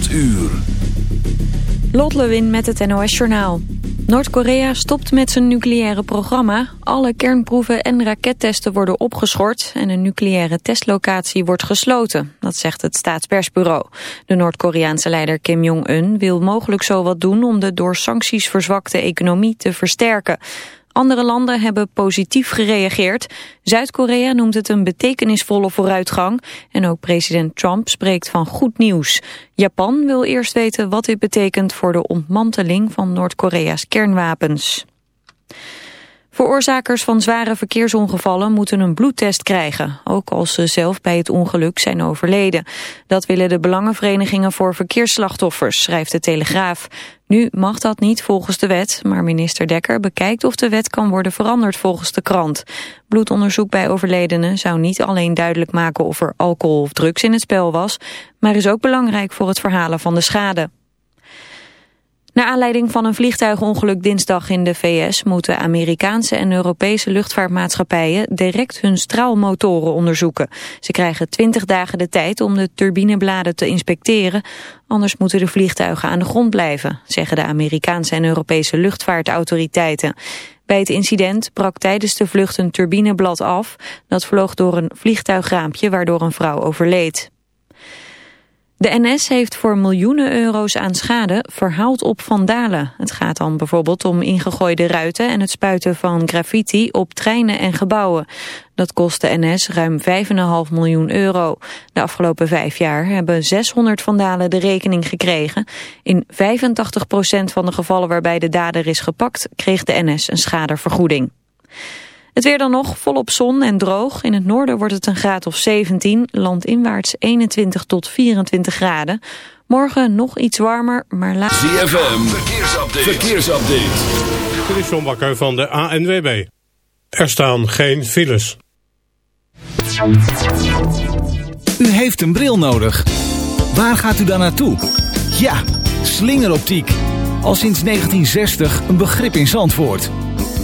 8 uur. Lot met het NOS Journaal. Noord-Korea stopt met zijn nucleaire programma. Alle kernproeven en rakettesten worden opgeschort... en een nucleaire testlocatie wordt gesloten. Dat zegt het staatspersbureau. De Noord-Koreaanse leider Kim Jong-un wil mogelijk zo wat doen... om de door sancties verzwakte economie te versterken. Andere landen hebben positief gereageerd. Zuid-Korea noemt het een betekenisvolle vooruitgang. En ook president Trump spreekt van goed nieuws. Japan wil eerst weten wat dit betekent voor de ontmanteling van Noord-Korea's kernwapens. Veroorzakers van zware verkeersongevallen moeten een bloedtest krijgen, ook als ze zelf bij het ongeluk zijn overleden. Dat willen de belangenverenigingen voor verkeersslachtoffers, schrijft de Telegraaf. Nu mag dat niet volgens de wet, maar minister Dekker bekijkt of de wet kan worden veranderd volgens de krant. Bloedonderzoek bij overledenen zou niet alleen duidelijk maken of er alcohol of drugs in het spel was, maar is ook belangrijk voor het verhalen van de schade. Naar aanleiding van een vliegtuigongeluk dinsdag in de VS... moeten Amerikaanse en Europese luchtvaartmaatschappijen... direct hun straalmotoren onderzoeken. Ze krijgen 20 dagen de tijd om de turbinebladen te inspecteren... anders moeten de vliegtuigen aan de grond blijven... zeggen de Amerikaanse en Europese luchtvaartautoriteiten. Bij het incident brak tijdens de vlucht een turbineblad af. Dat vloog door een vliegtuigraampje waardoor een vrouw overleed. De NS heeft voor miljoenen euro's aan schade verhaald op vandalen. Het gaat dan bijvoorbeeld om ingegooide ruiten en het spuiten van graffiti op treinen en gebouwen. Dat kost de NS ruim 5,5 miljoen euro. De afgelopen vijf jaar hebben 600 vandalen de rekening gekregen. In 85% van de gevallen waarbij de dader is gepakt kreeg de NS een schadevergoeding. Het weer dan nog, volop zon en droog. In het noorden wordt het een graad of 17, landinwaarts 21 tot 24 graden. Morgen nog iets warmer, maar laat... ZFM, verkeersupdate. verkeersupdate. Dit is John Bakker van de ANWB. Er staan geen files. U heeft een bril nodig. Waar gaat u dan naartoe? Ja, slingeroptiek. Al sinds 1960 een begrip in Zandvoort.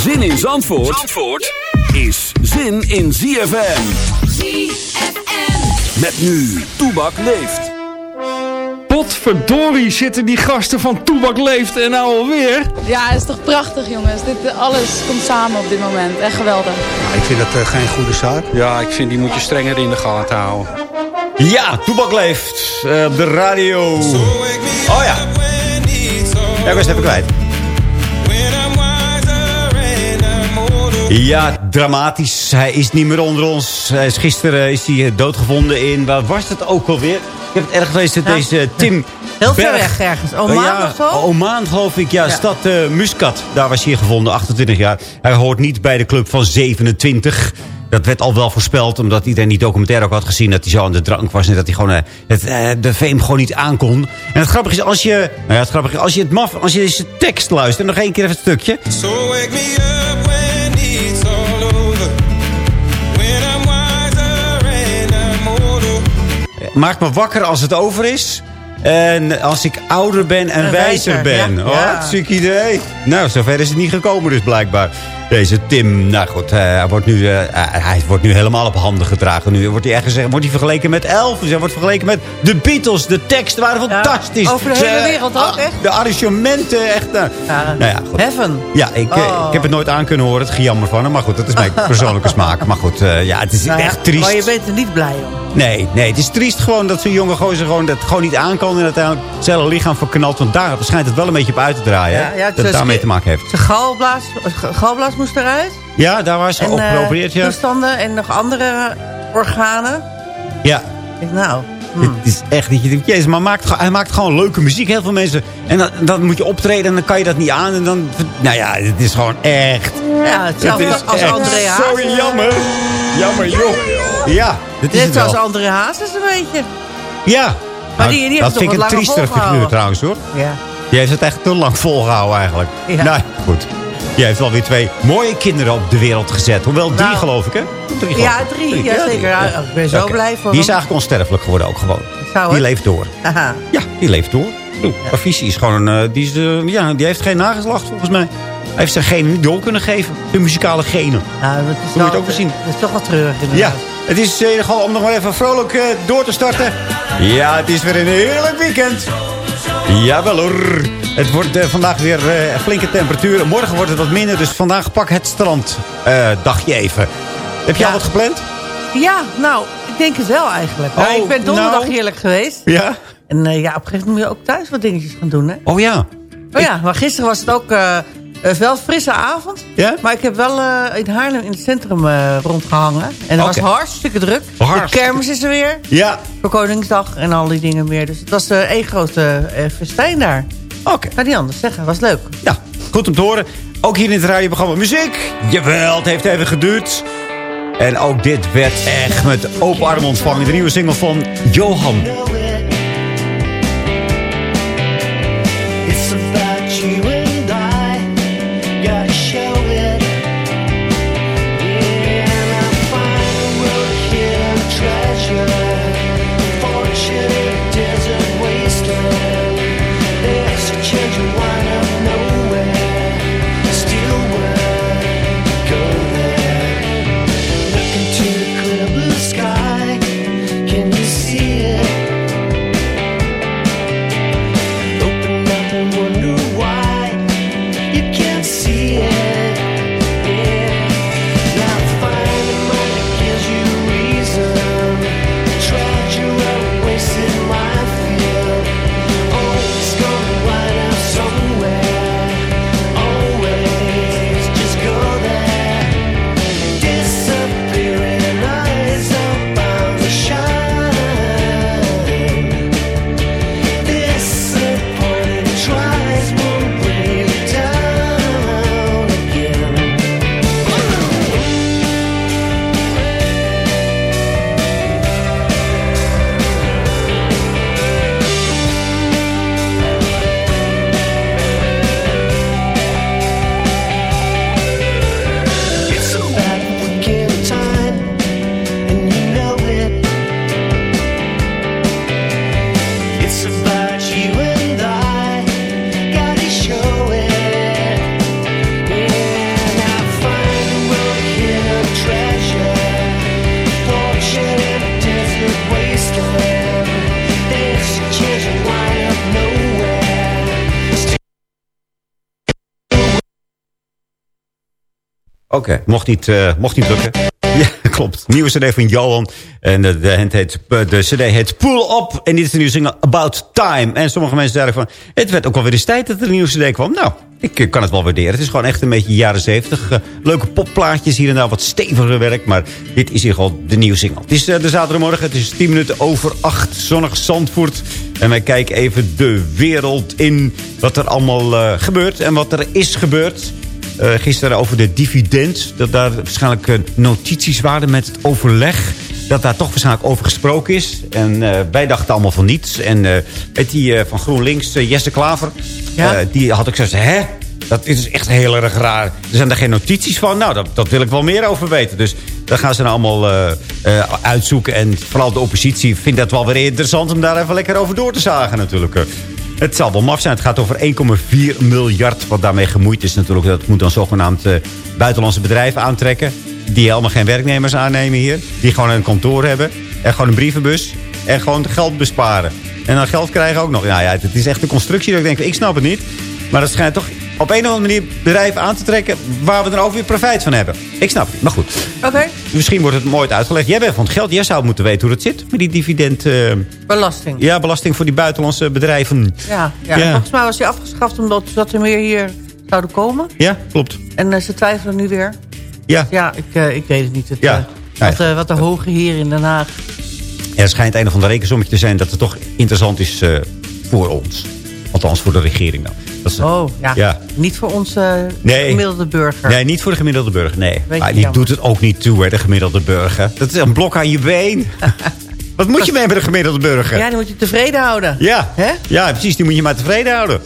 Zin in Zandvoort, Zandvoort is zin in ZFM. ZFM. Met nu, Toebak leeft. Potverdorie zitten die gasten van Toebak leeft en nou alweer. Ja, het is toch prachtig jongens. Dit, alles komt samen op dit moment. Echt geweldig. Nou, ik vind dat uh, geen goede zaak. Ja, ik vind die moet je strenger in de gaten houden. Ja, Toebak leeft uh, op de radio. Oh ja. Ja, ik was even kwijt. Ja, dramatisch. Hij is niet meer onder ons. Hij is gisteren is hij doodgevonden in... Waar was het ook alweer? Ik heb het erg gelezen. Ja. Deze Tim Heel ver weg ergens. Oman ja, of zo? Oman geloof ik. Ja, Ja. stad uh, Muscat. Daar was hij hier gevonden. 28 jaar. Hij hoort niet bij de club van 27. Dat werd al wel voorspeld. Omdat iedereen die documentaire ook had gezien. Dat hij zo aan de drank was. En dat hij gewoon uh, het, uh, de fame gewoon niet aankon. En het grappige is als je... Nou ja, het grappige is als je het maf... Als je deze tekst luistert. Nog één keer even het stukje. So wake me up Maak me wakker als het over is. En als ik ouder ben en, En wijzer, wijzer, ben. ja. Oh, hartstikke idee. Nou, zover is het niet gekomen dus blijkbaar. Deze Tim, nou goed, eh, hij, wordt nu, eh, hij wordt nu helemaal op handen gedragen. Nu wordt hij ergens wordt hij vergeleken met Elvis. Hij wordt vergeleken met de Beatles. De teksten waren fantastisch. over de hele wereld ook, ah, echt? De arrangementen, echt. eh, Ja, nou ja, goed. Heaven. Ja, ik, eh, Oh. ik heb het nooit aan kunnen horen. Het gejammer van hem. Maar goed, dat is mijn persoonlijke smaak. Maar goed, eh, ja, het is Nou echt triest. Maar je bent er niet blij om. Nee, nee, het is triest gewoon dat zo'n jonge gozer gewoon, dat gewoon niet aan kan. En uiteindelijk zijn hele lichaam verknalt. Want daar schijnt het wel een beetje op uit te draaien. Ja, ja, dat het daarmee te maken heeft. Zijn galblaas, galblaas moest eruit. Ja, daar was ze En ook eh, geopereerd, ja. toestanden en nog andere organen. Ja, Ik nou, het is echt niet... je denkt, Jezus, maar maakt, hij maakt gewoon leuke muziek. Heel veel mensen... En dan, dan moet je optreden en dan kan je dat niet aan. En dan... Nou ja, het is gewoon echt... ja, hetzelfde het is als echt André Zo Hazes. jammer. Jammer, joh. Ja, dat is Net het wel. zoals André Hazes een beetje. Ja. Maar Nou, die- die dat vind ik een triestere figuur trouwens, hoor. Ja. Die heeft het echt te lang volgehouden eigenlijk. Ja. Nou, goed. Die heeft alweer twee mooie kinderen op de wereld gezet. Hoewel drie Nou. geloof ik, hè? Drie, Ja, drie. Ja, zeker. Ja, ik ben zo blij voor Die is eigenlijk onsterfelijk geworden ook gewoon. Zou Die leeft door. Ja, die leeft door. Avicii is gewoon een... eh, die, is, eh, ja, die heeft geen nageslacht volgens mij. Hij heeft zijn genen niet door kunnen geven. De muzikale genen. Nou, dat is Moet je wel- het ook weer zien. Dat is toch wel treurig Ja, inderdaad. het is in ieder geval om nog maar even vrolijk eh, door te starten. Ja, het is weer een heerlijk weekend. Jawel hoor. Het wordt eh, vandaag weer eh, flinke temperaturen. Morgen wordt het wat minder, dus vandaag pak het strand eh, dagje even. Heb je Ja. al wat gepland? Ja, nou, ik denk het wel eigenlijk. Oh, Nou, ik ben donderdag nou. heerlijk geweest. Ja. En ja, op een gegeven moment moet je ook thuis wat dingetjes gaan doen, hè? Oh ja. Oh ja, maar gisteren was het ook wel een frisse avond. Ja? Maar ik heb wel in Haarlem in het centrum eh, rondgehangen. En dat Oké. was hartstikke druk. Hartstikke- De kermis is er weer. Ja. Voor Koningsdag en al die dingen meer. Dus het was één grote festijn daar. Oké. Kan niet anders zeggen, was leuk. Ja, goed om te horen. Ook hier in het radioprogramma Muziek. Jawel, het heeft even geduurd. En ook dit werd echt met open armen ontvangen. De nieuwe single van Johan. Mocht, niet, eh, mocht niet lukken. Ja, klopt. Nieuwe cd van Johan. En de, de, het heet, de cd heet Pull Up. En dit is de nieuwe single About Time. En sommige mensen zeiden van... Het werd ook alweer eens tijd dat er een nieuwe cd kwam. Nou, ik eh, kan het wel waarderen. Het is gewoon echt een beetje jaren zeventig. eh, leuke popplaatjes hier en daar. Wat steviger werk. Maar dit is in ieder geval de nieuwe single. Het is eh, de zaterdagmorgen. Het is 10 minuten over 8. Zonnig Zandvoort. En wij kijken even de wereld in. Wat er allemaal eh, gebeurt. En wat er is gebeurd. Eh, gisteren over de dividend. Dat daar waarschijnlijk eh, notities waren met het overleg. Dat daar toch waarschijnlijk over gesproken is. En eh, wij dachten allemaal van niets. En met die van GroenLinks, Jesse Klaver. Ja. die had ik gezegd, hè? Dat is echt heel erg raar. Er zijn er geen notities van. Nou, dat, dat wil ik wel meer over weten. Dus daar gaan ze nou allemaal uitzoeken. En vooral de oppositie vindt dat wel weer interessant... om daar even lekker over door te zagen natuurlijk. Het zal wel maf zijn. Het gaat over 1,4 miljard wat daarmee gemoeid is natuurlijk. Dat moet dan zogenaamd eh, buitenlandse bedrijven aantrekken. Die helemaal geen werknemers aannemen hier. Die gewoon een kantoor hebben. En gewoon een brievenbus. En gewoon geld besparen. En dan geld krijgen ook nog. Nou ja, het is echt een constructie dat ik denk, ik snap het niet. Maar dat schijnt toch op een of andere manier bedrijven aan te trekken... waar we dan ook weer profijt van hebben. Ik snap het niet, maar goed. Oké. Misschien wordt het mooi uitgelegd. Jij bent van het geld. Jij zou moeten weten hoe het zit met die dividend... eh, Belasting. ja, belasting voor die buitenlandse bedrijven. Ja, ja. Ja. En volgens mij was hij afgeschaft omdat dat er meer hier zouden komen. Ja, klopt. En eh, ze twijfelen nu weer. Ja. Ja, ik, eh, ik weet het niet. Het, Ja. wat, wat de hoge hier in Den Haag. Er schijnt een of ander rekensommetje te zijn dat het toch interessant is voor ons. Althans, voor de regering dan. Dat is, Oh, ja. Ja. Niet voor onze Nee. gemiddelde burger. Nee, niet voor de gemiddelde burger, nee. Maar die jammer. doet het ook niet toe, hè, de gemiddelde burger. Dat is een blok aan je been. Wat moet je mee met de gemiddelde burger? Ja, die moet je tevreden houden. Ja. Hè? ja, precies. Die moet je maar tevreden houden.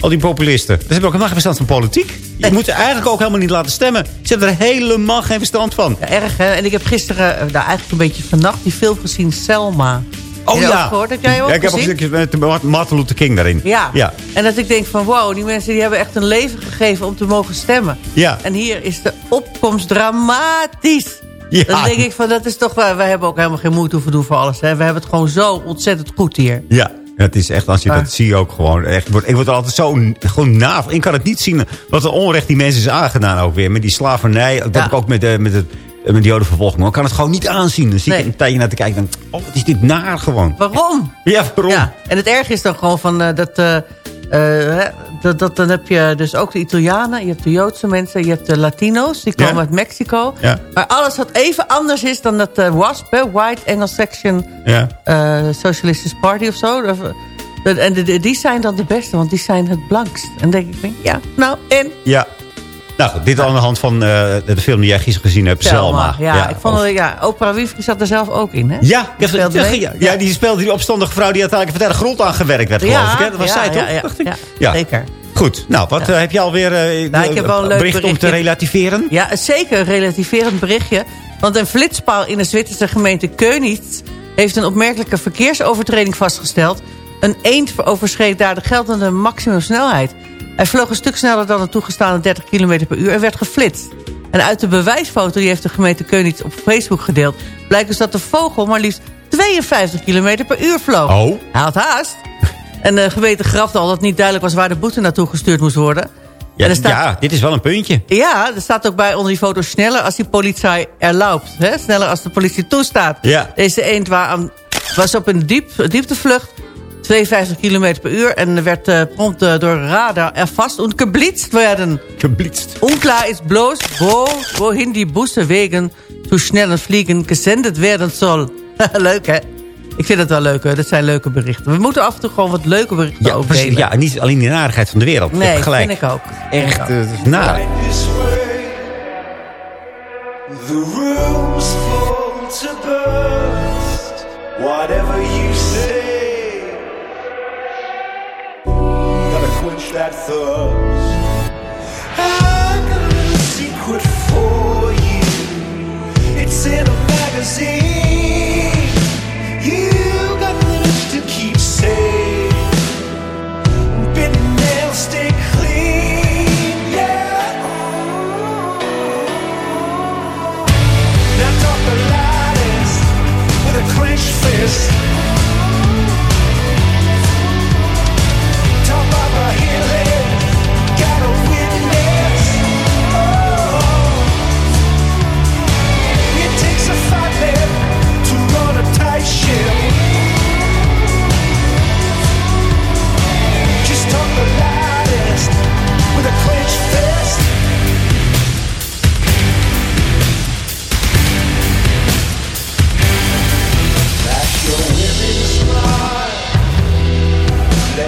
Al die populisten. Ze hebben ook helemaal geen verstand van politiek. Je moet ze eigenlijk ook helemaal niet laten stemmen. Ze hebben er helemaal geen verstand van. Ja, erg, hè? En ik heb gisteren, eh, nou, eigenlijk een beetje vannacht, die film gezien, Selma. Oh ja. gehoord? Heb jij ook ja, ik heb ook een gezien? stukje met de Martin Luther King daarin. Ja. Ja. En dat ik denk van, wow, die mensen die hebben echt een leven gegeven om te mogen stemmen. Ja. En hier is de opkomst dramatisch. Ja. Dan denk ik van, dat is toch waar. Wij hebben ook helemaal geen moeite hoeven doen voor alles. Hè. We hebben het gewoon zo ontzettend goed hier. Ja, het is echt, als je Maar- dat ziet ook gewoon. Echt, ik word- ik word er altijd zo gewoon na. Ik kan het niet zien wat een onrecht die mensen is aangedaan ook weer. Met die slavernij. Dat heb ik ook met, de met, het, met de jodenvervolging. Maar ik kan het gewoon niet aanzien. Dan zie ik Nee. een tijdje naar te kijken. en denk, oh, wat is dit naar gewoon. Waarom? Ja, waarom? Ja. En het erg is dan gewoon van eh, dat, eh, eh, dat, dat... Dan heb je dus ook de Italianen, je hebt de Joodse mensen... je hebt de Latino's, die Ja. komen uit Mexico. Ja. Maar alles wat even anders is dan dat eh, WASP, hè, White Anglo-Saxon Ja. eh, Socialist Party of zo. En die zijn dan de beste, want die zijn het blankst. En dan denk ik, van, ja, nou, en Ja. Nou goed, dit aan de hand van eh, de film die jij gisteren gezien hebt. Selma. Ja, ik vond het, ja, Oprah Winfrey zat er zelf ook in, hè? Ja, Die ja, speelde ja, ja, ja, die speelde die opstandige vrouw die uiteindelijk verder grond aangewerkt werd, geloof ik. Hè? Dat was ja, zij ja, toch? Ja, dacht ik? ja, Ja. zeker. Goed, nou, wat eh, heb je alweer Nou, ik heb wel een leuk bericht om te relativeren? Ja, zeker een relativerend berichtje. Want een flitspaal in de Zwitserse gemeente Könitz... heeft een opmerkelijke verkeersovertreding vastgesteld. Een eend overschreed daar de geldende maximumsnelheid. Hij vloog een stuk sneller dan de toegestane 30 km per uur en werd geflitst. En uit de bewijsfoto die heeft de gemeente Könitz op Facebook gedeeld... blijkt dus dat de vogel maar liefst 52 km per uur vloog. Oh. Hij had haast. En de gemeente grafte al dat niet duidelijk was waar de boete naartoe gestuurd moest worden. Ja, en er staat, ja, dit is wel een puntje. ja, er staat ook bij onder die foto sneller als die politie erlaubt. Hè? Sneller als de politie toestaat. Ja. Deze eend was op een diep, dieptevlucht. 52 km per uur. En werd eh, prompt eh, door radar erfast en geblitzt werden. Geblitst. Unklar is bloos wo, wohin die Busse-wegen zu schnellen Fliegen gesendet werden soll. Leuk, hè? Ik vind het wel leuk, hè? Dat zijn leuke berichten. We moeten af en toe gewoon wat leuke berichten Ja, ook precies. delen. Ja, niet alleen de narigheid van de wereld. Nee, gelijk. vind ik ook. Echt, eh, het naar. The room's full to burst. Whatever you that thirst. I got a secret for you. It's in a magazine.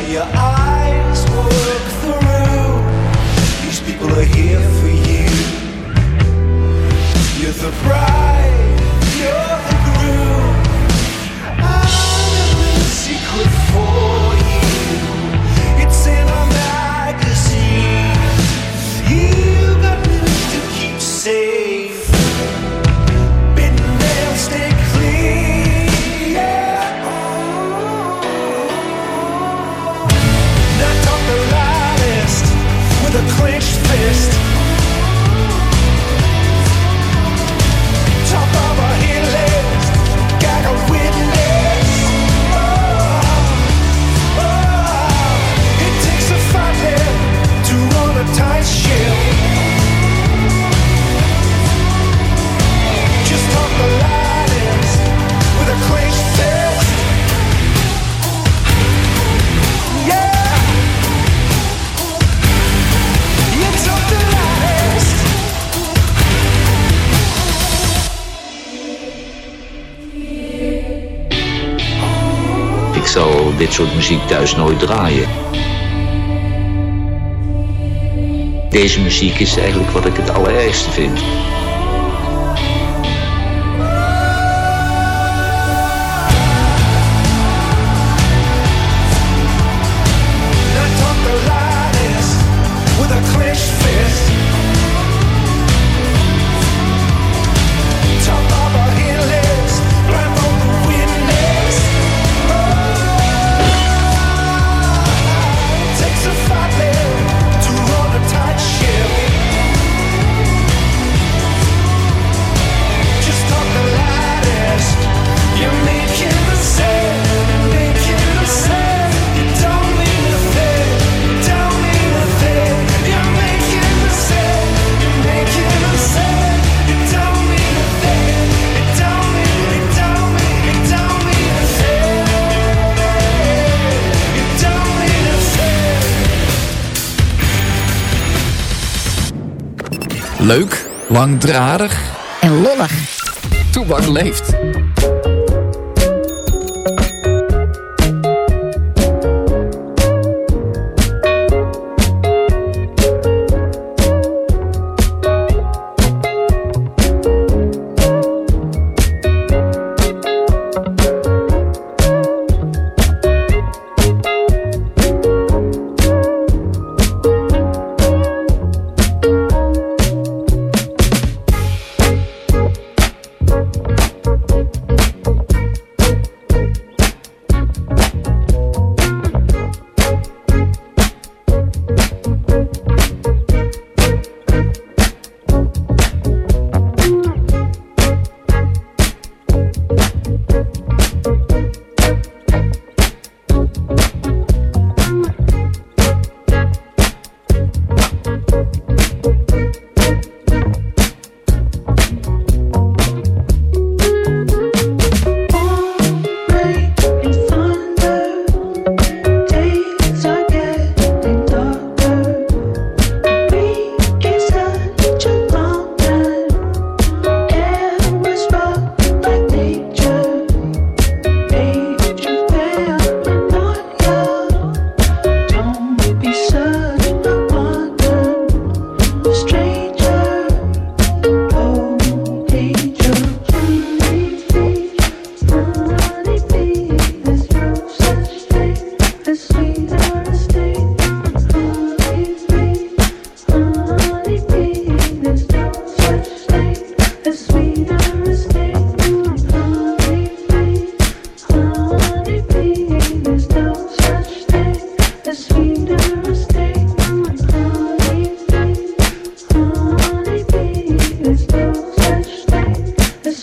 Your eyes work through. These people are here for you. You're the bride, you're the groom. I have a secret for soort muziek thuis nooit draaien. Deze muziek is eigenlijk wat ik het allerergste vind. Leuk, langdradig en lollig. Toebak leeft.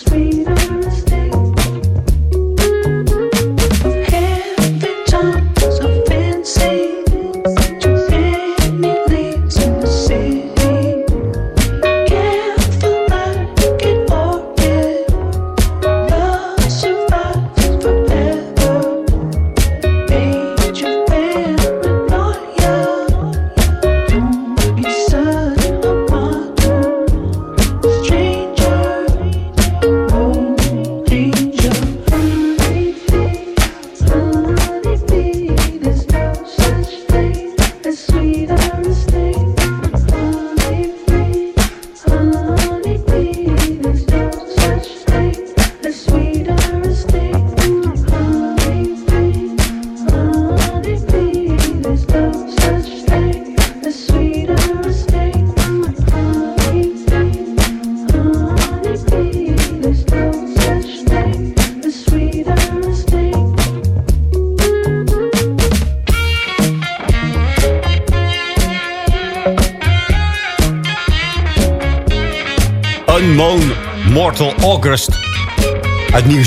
sweet.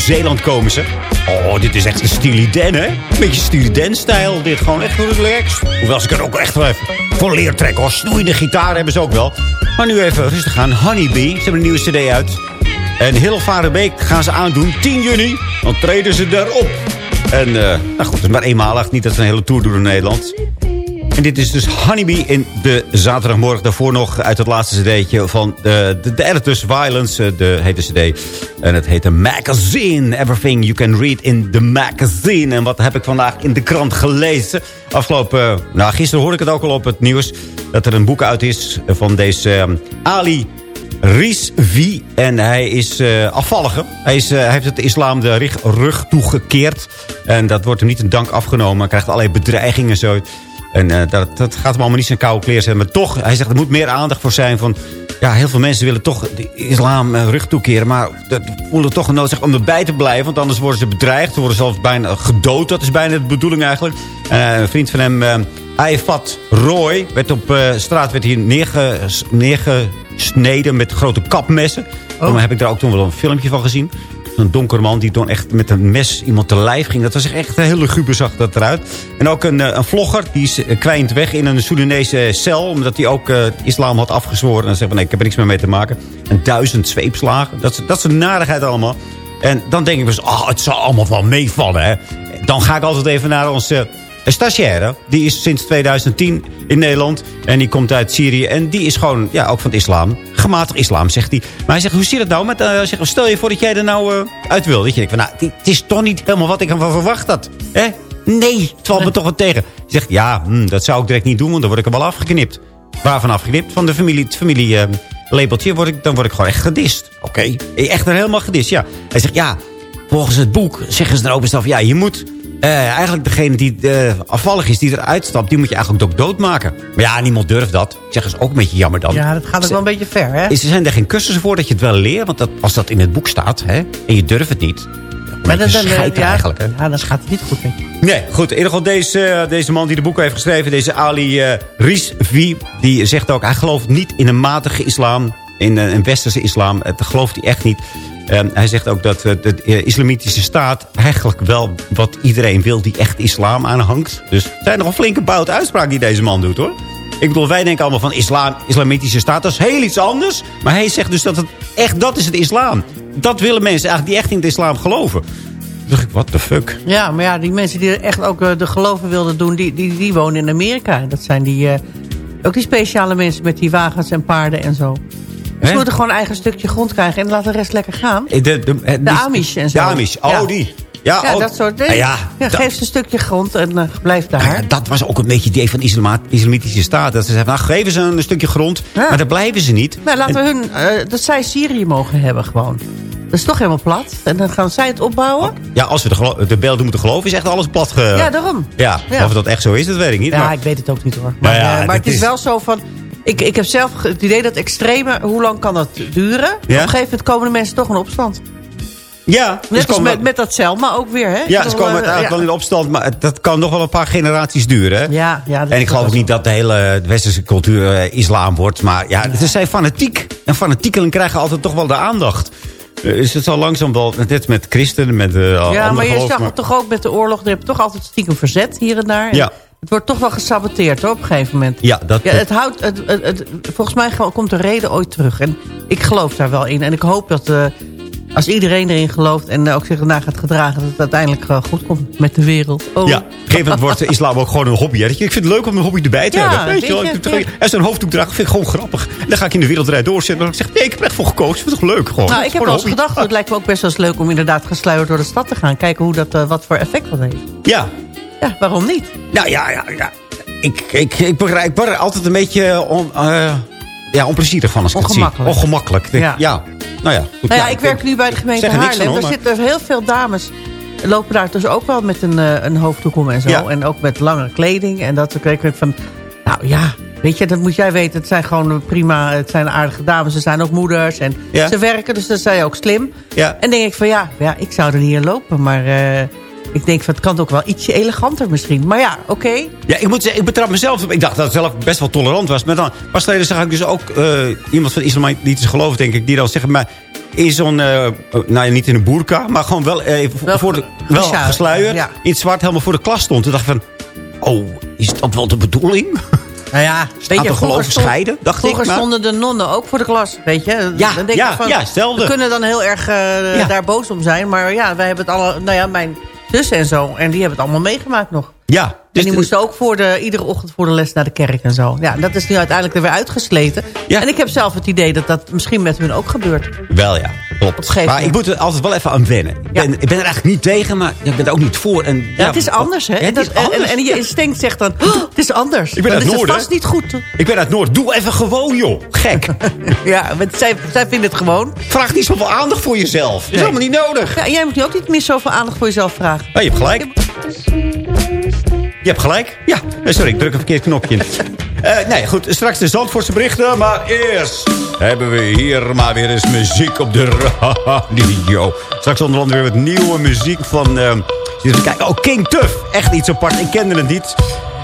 Nieuw-Zeeland komen ze. Oh, dit is echt een Steely Dan, hè? Een beetje Steely Dan-stijl. Dit gewoon echt relaxed. Hoewel ze kunnen ook echt wel even voor leer trekken. hoor. Snoeiende gitaar hebben ze ook wel. Maar nu even rustig aan. Honeybee. Ze hebben een nieuwe cd uit. En Hilvarenbeek gaan ze aandoen. 10 juni. Dan treden ze daarop. En, eh, nou goed, het is maar eenmalig. Niet dat ze een hele tour doen in Nederland. En dit is dus Honeybee in de zaterdagmorgen. Daarvoor nog uit het laatste cd'tje van de, de, de Editors Violence. eh, De heet de cd. En het heet een magazine. Everything you can read in the magazine. En wat heb ik vandaag in de krant gelezen? Afgelopen, nou gisteren hoorde ik het ook al op het nieuws. Dat er een boek uit is van deze eh, Ali Rizvi. En hij is eh afvallige. Hij, is, eh, heeft het islam de rug toegekeerd. En dat wordt hem niet een dank afgenomen. Hij krijgt allerlei bedreigingen en zo. En eh, dat, dat gaat hem allemaal niet zijn koude kleren zijn. Maar toch, hij zegt er moet meer aandacht voor zijn. Van, ja, heel veel mensen willen toch de islam eh, rug toekeren. Maar dat voelen toch een noodzaak om erbij te blijven. Want anders worden ze bedreigd. Ze worden zelfs bijna gedood. Dat is bijna de bedoeling eigenlijk. Eh, een vriend van hem, Aifat Roy, werd op straat werd hier neerge, neergesneden met grote kapmessen. Daarom heb ik daar ook toen wel een filmpje van gezien. Een donker man die toen echt met een mes iemand te lijf ging. Dat was echt een hele luguber zag dat eruit. En ook een, eh, een vlogger, die eh, kwijnt weg in een Soedanese cel. Omdat hij ook eh, islam had afgezworen. En dan zegt van nee, ik heb er niks meer mee te maken. En duizend zweepslagen. Dat, dat is een narigheid allemaal. En dan denk ik dus, ah, het zal allemaal wel meevallen. Hè. Dan ga ik altijd even naar onze een stagiaire. Die is sinds 2010 in Nederland. En die komt uit Syrië. En die is gewoon, ja, ook van het islam. Gematigd islam, zegt hij. Maar hij zegt, hoe zit het nou? Met, eh, zeg, stel je voor dat jij er nou eh, uit wil. Dat je denkt, van, nou, het is toch niet helemaal wat ik ervan verwacht had. Hè? Nee, het valt me toch wat tegen. Hij zegt, ja, hm, dat zou ik direct niet doen. Want dan word ik er wel afgeknipt. Waarvan afgeknipt? Van de familie, het familie eh, labeltje. Word ik, dan word ik gewoon echt gedist. Oké, echt er helemaal gedist, ja. Hij zegt, ja, volgens het boek zeggen ze dan ook ja, je moet eh, eigenlijk degene die eh, afvallig is, die eruit stapt... die moet je eigenlijk ook doodmaken. Maar ja, niemand durft dat. Ik zeg, dat is ook een beetje jammer dan. Ja, dat gaat ook wel een beetje ver, hè? Is, zijn er geen cursussen voor dat je het wel leert? Want dat, als dat in het boek staat hè, en je durft het niet... Maar dan, dan, scheid ja, eigenlijk, hè? ja, dan gaat het niet goed met je. Nee, goed. In ieder geval deze, eh, deze man die de boeken heeft geschreven... deze Ali eh Rizvi, die zegt ook... hij gelooft niet in een matige islam... in een, een westerse islam. Dat gelooft hij echt niet. Hij zegt ook dat eh, de eh, islamitische staat... eigenlijk wel wat iedereen wil die echt islam aanhangt. Dus het zijn nog een flinke bout uitspraak die deze man doet, hoor. Ik bedoel, wij denken allemaal van islam, islamitische staat. Dat is heel iets anders. Maar hij zegt dus dat het echt, dat is het islam. Dat willen mensen eigenlijk die echt in het islam geloven. Toen dacht ik, what the fuck? Ja, maar ja, die mensen die er echt ook eh, de geloven wilden doen... die, die, die wonen in Amerika. Dat zijn die, ook die speciale mensen met die wagens en paarden en zo. Ze moeten gewoon een eigen stukje grond krijgen... en laten de rest lekker gaan. Eh, De, de, De Amish en zo. De Amish, oh Ja. die. Ja, Ja, oh, dat soort Ah, dingen. ja, Ja, geef ze een stukje grond en eh, blijf daar. ja, dat was ook een beetje het idee van de islamitische staat. Dat ze zeggen, nou geven ze een stukje grond, maar daar blijven ze niet. Nou, laten En- we hun, eh, dat zij Syrië mogen hebben gewoon. Dat is toch helemaal plat. En dan gaan zij het opbouwen. Ja, als we de, de beelden moeten geloven, is echt alles plat. Ge... Ja, daarom. Ja, Ja. of dat echt zo is, dat weet ik niet. Ja, maar- ik weet het ook niet hoor. Nou Maar, ja, eh, maar het is, is- wel zo van... Ik, ik heb zelf het idee dat extreme... Hoe lang kan dat duren? Op een gegeven moment komen de mensen toch in opstand. Ja, Net als met, met dat Selma ook weer, hè? Ja, ze komen eh, uiteindelijk ja. wel in opstand, maar dat kan nog wel een paar generaties duren. Hè? Ja, ja, en ik is geloof ook niet dat de hele westerse cultuur eh, islam wordt. Maar ja, ze zijn fanatiek. En fanatieken krijgen altijd toch wel de aandacht. Eh, Dus het zal langzaam wel, net met christenen, met uh, Ja, maar je zag het toch ook met de oorlog. Er heb toch altijd stiekem verzet hier en daar. En Ja. Het wordt toch wel gesaboteerd hoor, op een gegeven moment. Ja, dat, Ja, het houdt, het, het, het- volgens mij komt de reden ooit terug. En ik geloof daar wel in. En ik hoop dat eh, als iedereen erin gelooft... en ook zich ernaar gaat gedragen... dat het uiteindelijk eh, goed komt met de wereld. Oh. Ja, op een gegeven moment wordt islam ook gewoon een hobby. Hè? Ik vind het leuk om een hobby erbij te Ja, hebben. Weet je weet je, ja. En zo'n hoofddoek dragen vind ik gewoon grappig. En dan ga ik in de wereldrijd doorzetten. Maar ik zeg, nee, ik heb er echt voor gekozen. Ik vind het toch leuk gewoon. Nou, ik heb wel eens een gedacht... het lijkt me ook best wel eens leuk om inderdaad gesluierd door de stad te gaan. Kijken hoe dat, eh, wat voor effect dat heeft. Ja, Ja, waarom niet? Nou ja, ja, ja. Ik, ik, ik, begrijp, er altijd een beetje on, eh, ja, onplezierig van als ik het zie. Ongemakkelijk. Denk, Ja. ja. Nou ja, goed, Nou ja, ik werk nu bij de gemeente Haarlem. Er zitten heel veel dames lopen daar dus ook wel met een, eh, een hoofddoek om en zo. Ja. En ook met langere kleding. En dat soort ik van, nou ja, weet je, dat moet jij weten. Het zijn gewoon prima, het zijn aardige dames. Ze zijn ook moeders en Ja. ze werken, dus dat zijn ook slim. Ja. En denk ik van, ja, ja ik zou er niet in lopen. Maar eh, ik denk van, het kan ook wel ietsje eleganter misschien. Maar ja, oké. Ja, ik moet zeggen, ik betrap mezelf. Ik dacht dat het zelf best wel tolerant was. Maar dan, pas geleden zag ik dus ook eh, iemand van islamitisch geloof, denk ik, die dan zegt, maar in zo'n, eh, nou ja, niet in een boerka, maar gewoon wel, eh, Wel voor de, wel gesluierd, gesluierd, ja. in het zwart helemaal voor de klas stond. Toen dacht ik van, oh, is dat wel de bedoeling? Nou ja, weet je, vroeger stond- scheiden, dacht ik, Vroeger stonden de nonnen ook voor de klas, weet je. Ja, dan denk ja, ik van, ja, hetzelfde. We kunnen dan heel erg Ja. daar boos om zijn. Maar ja, wij hebben het alle... Nou ja, mijn en zo. En die hebben het allemaal meegemaakt nog. Ja. En dus die de- moesten ook voor de, iedere ochtend voor de les naar de kerk en zo. Ja, dat is nu uiteindelijk er weer uitgesleten. En ik heb zelf het idee dat dat misschien met hun ook gebeurt. Wel ja, klopt. Maar ik moet er altijd wel even aan wennen. Ik ben, ik ben er eigenlijk niet tegen, maar ik ben er ook niet voor. En, Ja, het is anders, hè? Ja, Dat- en- anders. En, en je instinct zegt dan, "Oh, het is anders. Ik ben Dan uit is Noord, vast niet goed. Ik ben uit Noord. Doe even gewoon, joh. Gek. ja, want zij, zij vinden het gewoon. Vraag niet zoveel aandacht voor jezelf. is helemaal niet nodig. Ja, jij moet nu ook niet meer zoveel aandacht voor jezelf vragen. Oh, je hebt gelijk. Je hebt gelijk. Ja, Eh, sorry, ik druk een verkeerd knopje. Eh nee, goed, straks de Zandvoortse berichten. Maar eerst hebben we hier maar weer eens muziek op de radio. Straks onder andere weer wat nieuwe muziek van... even kijken, oh, King Tuff. Echt iets apart, ik kende het niet.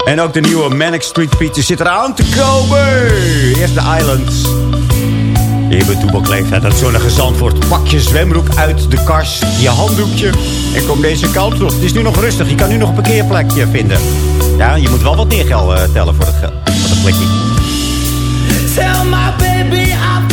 En ook de nieuwe Manic Street Preachers zit eraan te komen. Eerst de Islands. Hier bij Toebak leeftijd, dat zonnige Zandvoort. Pak je zwembroek uit de kast, je handdoekje en kom deze kant op. Het is nu nog rustig, je kan nu nog een parkeerplekje vinden. Ja, je moet wel wat meer geld eh, tellen voor het, geld, het plekje. Tell my baby I've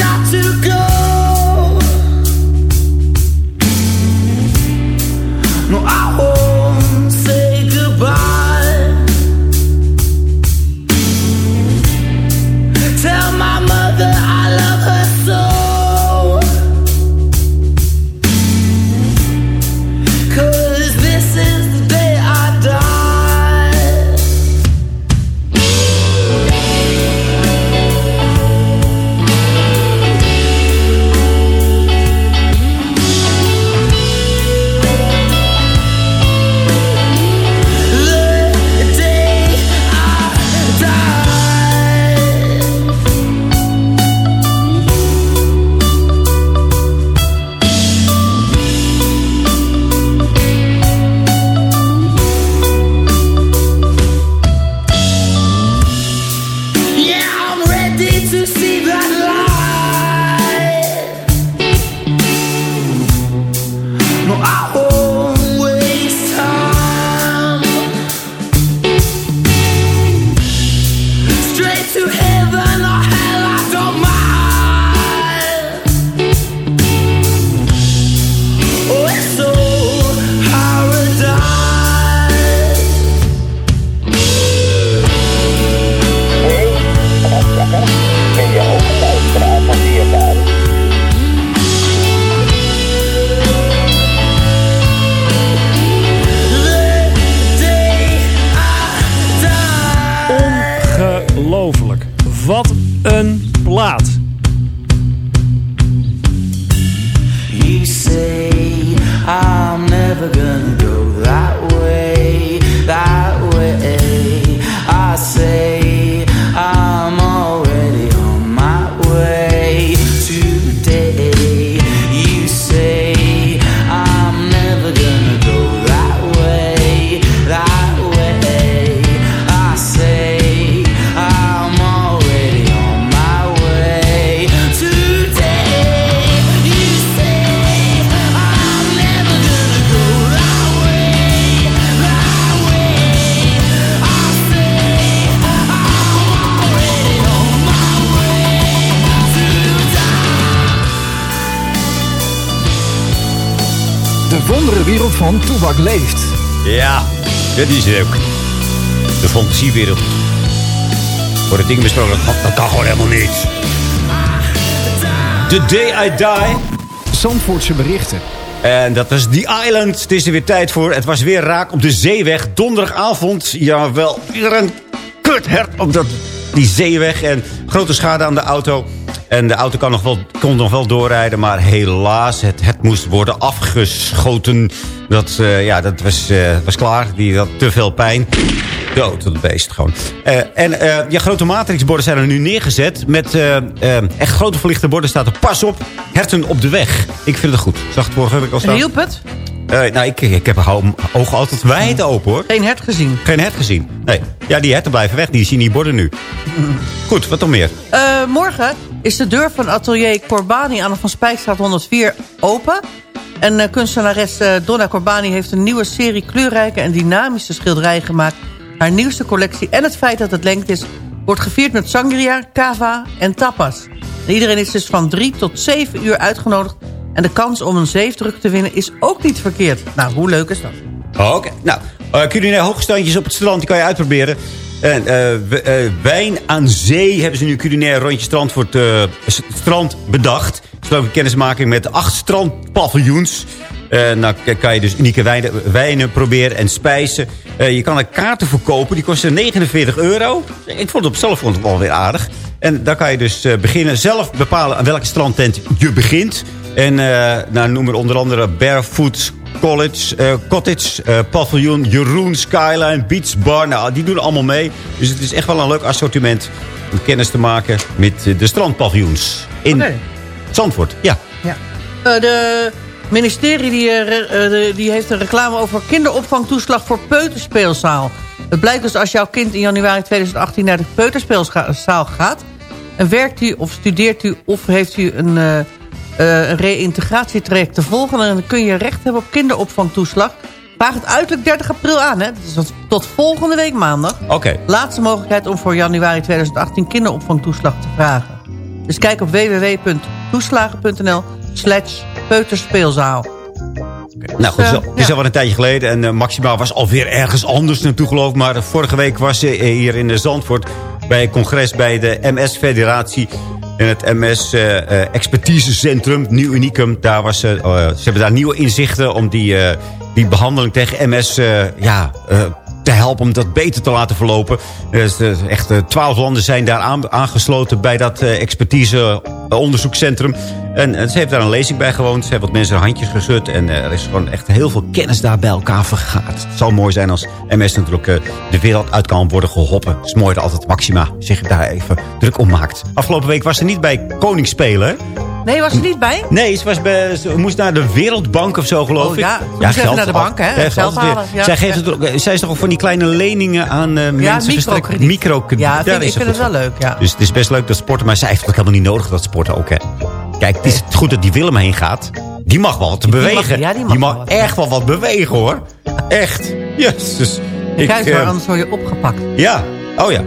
Ongelooflijk. Wat een plaat. You say I'm never gonna go that way, that way. I say van Toebak leeft. Ja, dat is het ook. De fantasiewereld. Wordt het ding besproken, dat, dat kan gewoon helemaal niet. The Day I Die. Zandvoortse berichten. En dat was The Island. Het is er weer tijd voor. Het was weer raak op de zeeweg. Donderdagavond. Jawel, weer een kuthert op dat, die zeeweg. En grote schade aan de auto. En de auto kan nog wel, kon nog wel doorrijden. Maar helaas, het, het moest worden afgeschoten. Dat, eh, ja, dat was, eh, was klaar. Die had te veel pijn. Dood, dat beest gewoon. Eh, en ja, grote matrixborden zijn er nu neergezet. Met echt grote verlichte borden staat er pas op. Herten op de weg. Ik vind het goed. Zag het vorige al staan? Hielp het? Eh, nou, ik, ik heb mijn ogen altijd wijd open, hoor. Geen hert gezien. Geen hert gezien. Nee. Ja, die herten blijven weg. Die zien die borden nu. Goed, wat dan meer? Eh, morgen is de deur van atelier Corbani aan de Van Spijkstraat 104 open. En eh, kunstenares Donna Corbani heeft een nieuwe serie kleurrijke en dynamische schilderijen gemaakt. Haar nieuwste collectie en het feit dat het lengte is... wordt gevierd met sangria, cava en tapas. En iedereen is dus van 3 tot 7 uur uitgenodigd. En de kans om een zeefdruk te winnen is ook niet verkeerd. Nou, hoe leuk is dat? Oké. Nou, Uh, culinair hoogstandjes op het strand, die kan je uitproberen. En eh, eh, wijn aan zee hebben ze nu culinair rondje strand voor het eh, strand bedacht. Sloot kennismaking met acht strandpaviljoens. Eh nou k- kan je dus unieke wijnen, wijnen proberen en spijzen. Eh, je kan er kaarten verkopen, die kosten 49 euro. Ik vond het op zelf het wel weer aardig. En daar kan je dus eh, beginnen. Zelf bepalen aan welke strandtent je begint. En eh nou, noem er onder andere Barefoot College, eh, Cottage, eh, Paviljoen, Jeroen, Skyline, Beach Bar. Nou, die doen allemaal mee. Dus het is echt wel een leuk assortiment om kennis te maken met de strandpaviljoens in. Zandvoort. Ja. Ja. De ministerie die, de- die heeft een reclame over kinderopvangtoeslag voor peuterspeelzaal. Het blijkt dus als jouw kind in januari 2018 naar de peuterspeelzaal gaat... en werkt u of studeert u of heeft u een, eh, een reïntegratietraject te volgen... dan kun je recht hebben op kinderopvangtoeslag. Vraag het uiterlijk 30 april aan, hè? Dus tot- tot volgende week maandag. Oké. Laatste mogelijkheid om voor januari 2018 kinderopvangtoeslag te vragen. Dus kijk op www.toeslagen.nl slash peuterspeelzaal. Nou goed, Dus, zo- eh, het is al wel een tijdje geleden. En eh, Maxima was alweer ergens anders naartoe geloof ik. Maar vorige week was ze hier in Zandvoort bij een congres bij de MS-federatie. In het MS-expertisecentrum, Nieuw Unicum. Daar was, ze, eh, ze hebben daar nieuwe inzichten om die, eh, die behandeling tegen MS eh, ja, eh, te helpen om dat beter te laten verlopen. Dus, eh, echt twaalf landen zijn daar aan- aangesloten bij dat eh, expertise-onderzoekscentrum. En, eh, ze heeft daar een lezing bij gewoond. Ze heeft wat mensen handjes geschud. En eh, er is gewoon echt heel veel kennis daar bij elkaar vergaard. Het zou mooi zijn als MS natuurlijk eh, de wereld uit kan worden geholpen. Het is mooi dat altijd Maxima zich daar even druk om maakt. Afgelopen week was ze niet bij Koningsspelen. Nee, was er niet bij? Nee, ze, was bij, ze moest naar de Wereldbank of zo, geloof Oh, ik. ja, ze moest even naar de bank, hè? Ja, Geld geld halen, ja. Zij, geeft het, zij is toch ook van die kleine leningen aan eh, mensen verstrekt? microkrediet. Ja, vind, ik is ze vind het wel leuk, ja. Dus het is best leuk dat sporten. Maar zij heeft het ook helemaal niet nodig dat sporten ook, hè. Kijk, het is goed dat die Willem heen gaat. Die mag wel wat Die mag- bewegen. ja, die mag wel wat. echt wel wat bewegen, hoor. Echt. Dus Ik, Kijk maar, anders word je opgepakt. ja. Oh ja,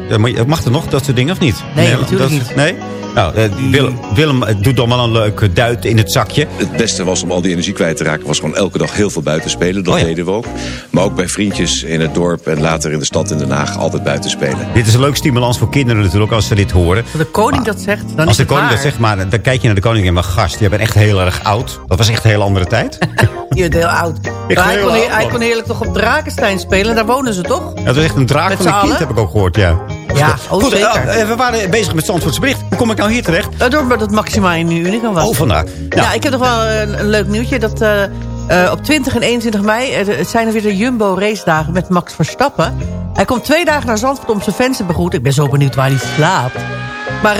mag er nog dat soort dingen of niet? Nee, natuurlijk dat- niet. Nee? Nou, eh, Willem, Willem doet dan wel een leuke duit in het zakje. Het beste was om al die energie kwijt te raken... was gewoon elke dag heel veel buiten spelen. Dat Oh ja. deden we ook. Maar ook bij vriendjes in het dorp en later in de stad in Den Haag... altijd buiten spelen. Dit is een leuk stimulans voor kinderen natuurlijk als ze dit horen. Als de koning dat zegt, dan Als is de koning waar. dat zegt, maar dan kijk je naar de koning en maar gast, je bent echt heel erg oud. Dat was echt een hele andere tijd. Je bent heel oud. Ik Maar hij, heel kon, oud, hij man. kon heerlijk toch op Drakenstein spelen. Daar wonen ze toch? Ja, dat was echt een draak Met van een kind, heb ik ook gehoord, ja. Ja, oh Goed, zeker. eh, we waren bezig met Zandvoortse bericht. Hoe kom ik nou hier terecht? Eh, Door dat Maxima in Unicum was. Oh, vandaar. Ja, ik heb nog wel een, een leuk nieuwtje. Dat eh, op 20 en 21 mei het zijn er weer de Jumbo race dagen met Max Verstappen. Hij komt twee dagen naar Zandvoort om zijn fans te begroeten. Ik ben zo benieuwd waar hij slaapt. Maar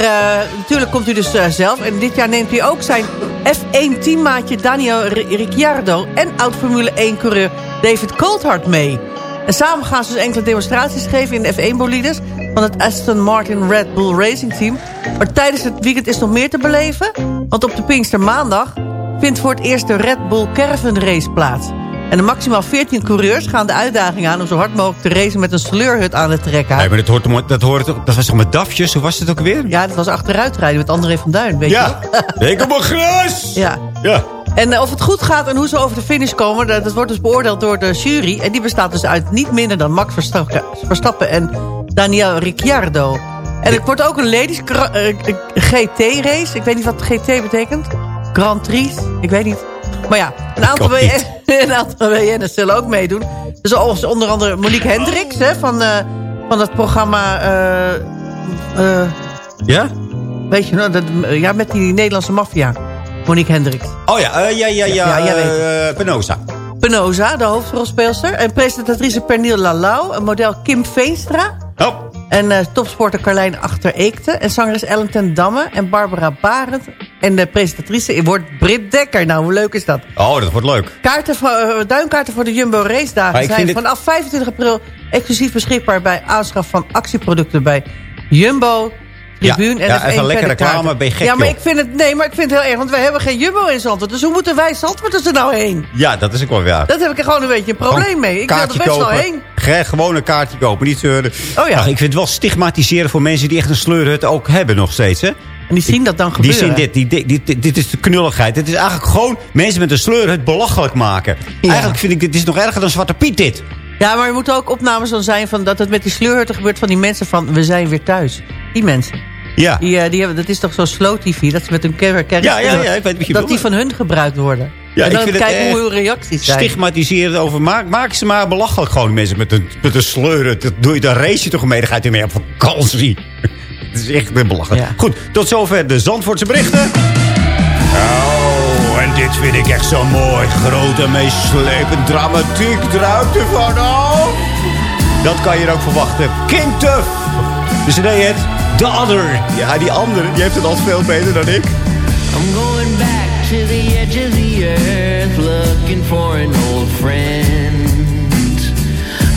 natuurlijk komt hij dus zelf. En dit jaar neemt hij ook zijn F1-teammaatje Daniel Ricciardo... en oud-Formule 1-coureur David Coulthard mee. En samen gaan ze dus enkele demonstraties geven in de F1-bolides... van het Aston Martin Red Bull Racing Team. Maar tijdens het weekend is nog meer te beleven. Want op de Pinkstermaandag vindt voor het eerst de Red Bull Caravan Race plaats. En de maximaal 14 coureurs gaan de uitdaging aan... om zo hard mogelijk te racen met een sleurhut aan te trekken. Nee, maar dat, hoort, dat, hoort, dat was toch met dafjes? Hoe was het ook weer? Ja, dat was achteruitrijden met André van Duin, weet Ja. je Ik op gras! Ja. Ja. En eh, of het goed gaat en hoe ze over de finish komen... dat, dat wordt dus beoordeeld door de jury. En die bestaat dus uit niet minder dan Max Verstappen, en Daniel Ricciardo. En het wordt ook een ladies gra- eh, GT-race. Ik weet niet wat GT betekent. Grand Prix, ik weet niet. Maar ja, een aantal. WN een aantal WN'ers zullen ook meedoen. Dus onder andere Monique Hendricks hè, van, eh, van het programma... eh, eh, Ja? weet je nou, dat, ja, met die Nederlandse maffia. Monique Hendricks. Oh ja, eh, ja, ja, ja. Ja, eh, Penosa. Penosa, de hoofdrolspeelster. En presentatrice Pernille Lalau. En model Kim Veenstra. Oh. En eh, topsporter Carlijn Achter Eekte. En zangeres Ellen ten Damme. En Barbara Barend. En de presentatrice wordt Britt Dekker. Nou, hoe leuk is dat? Oh, dat wordt leuk. Kaarten voor, duinkaarten voor de Jumbo Race dagen zijn vanaf 25 april exclusief beschikbaar bij aanschaf van actieproducten bij Jumbo, Tribune Ja, en ja, F1 even lekker reclame, ben je gek, Ja, maar joh. ik vind het, nee, maar ik vind het heel erg, want wij hebben geen Jumbo in Zandvoort. Dus hoe moeten wij Zandvoorters er nou heen? Ja, dat is ook wel waar. Dat heb ik er gewoon een beetje een probleem Gewoon mee. Ik wil er best wel heen. Ge- gewoon een kaartje kopen, niet zeuren. Oh ja. Ach, ik vind het wel stigmatiseren voor mensen die echt een sleurhut ook hebben nog steeds. Hè? En die zien dat dan Die gebeuren. zien dit, die, die, die- dit is de knulligheid. Het is eigenlijk gewoon mensen met een sleurhut belachelijk maken. Eigenlijk vind ik dit is nog erger dan Zwarte Piet dit. Ja, maar er moeten ook opnames van zijn van dat het met die sleurhutten gebeurt van die mensen van we zijn weer thuis. Die mensen. Ja. Die, eh, die hebben, dat is toch zo slow tv, dat ze met hun kerk Ja, ja, ja, ik weet Dat die van hun gebruikt worden. Ja, en ik dan het kijken hoe hun reacties zijn. Stigmatiseren over. Maak, maak ze maar belachelijk gewoon mensen met een, met een sleuren. Dat doe je, daar race je toch mee. Dan ga je ermee op vakantie. Het is echt belachelijk. Goed, tot zover de Zandvoortse berichten. Oh, en dit vind ik echt zo mooi. Grote, meeslepend dramatiek eruit ervan. Oh, dat kan je er ook verwachten. King Tuff. De cd heet The Other. Ja, die andere, die heeft het al veel beter dan ik. I'm going back to the edge of the earth looking for an old friend.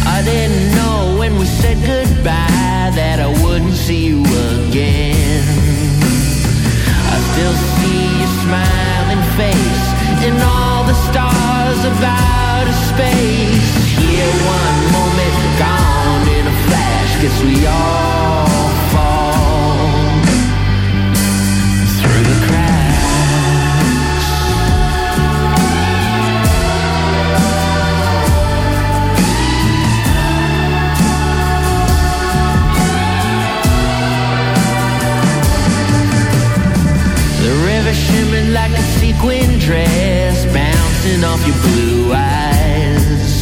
I didn't know when we said goodbye that I wouldn't see you again. I still see your smiling face and all the stars of outer space. Here one moment, gone in a flash. Guess we all dress bouncing off your blue eyes.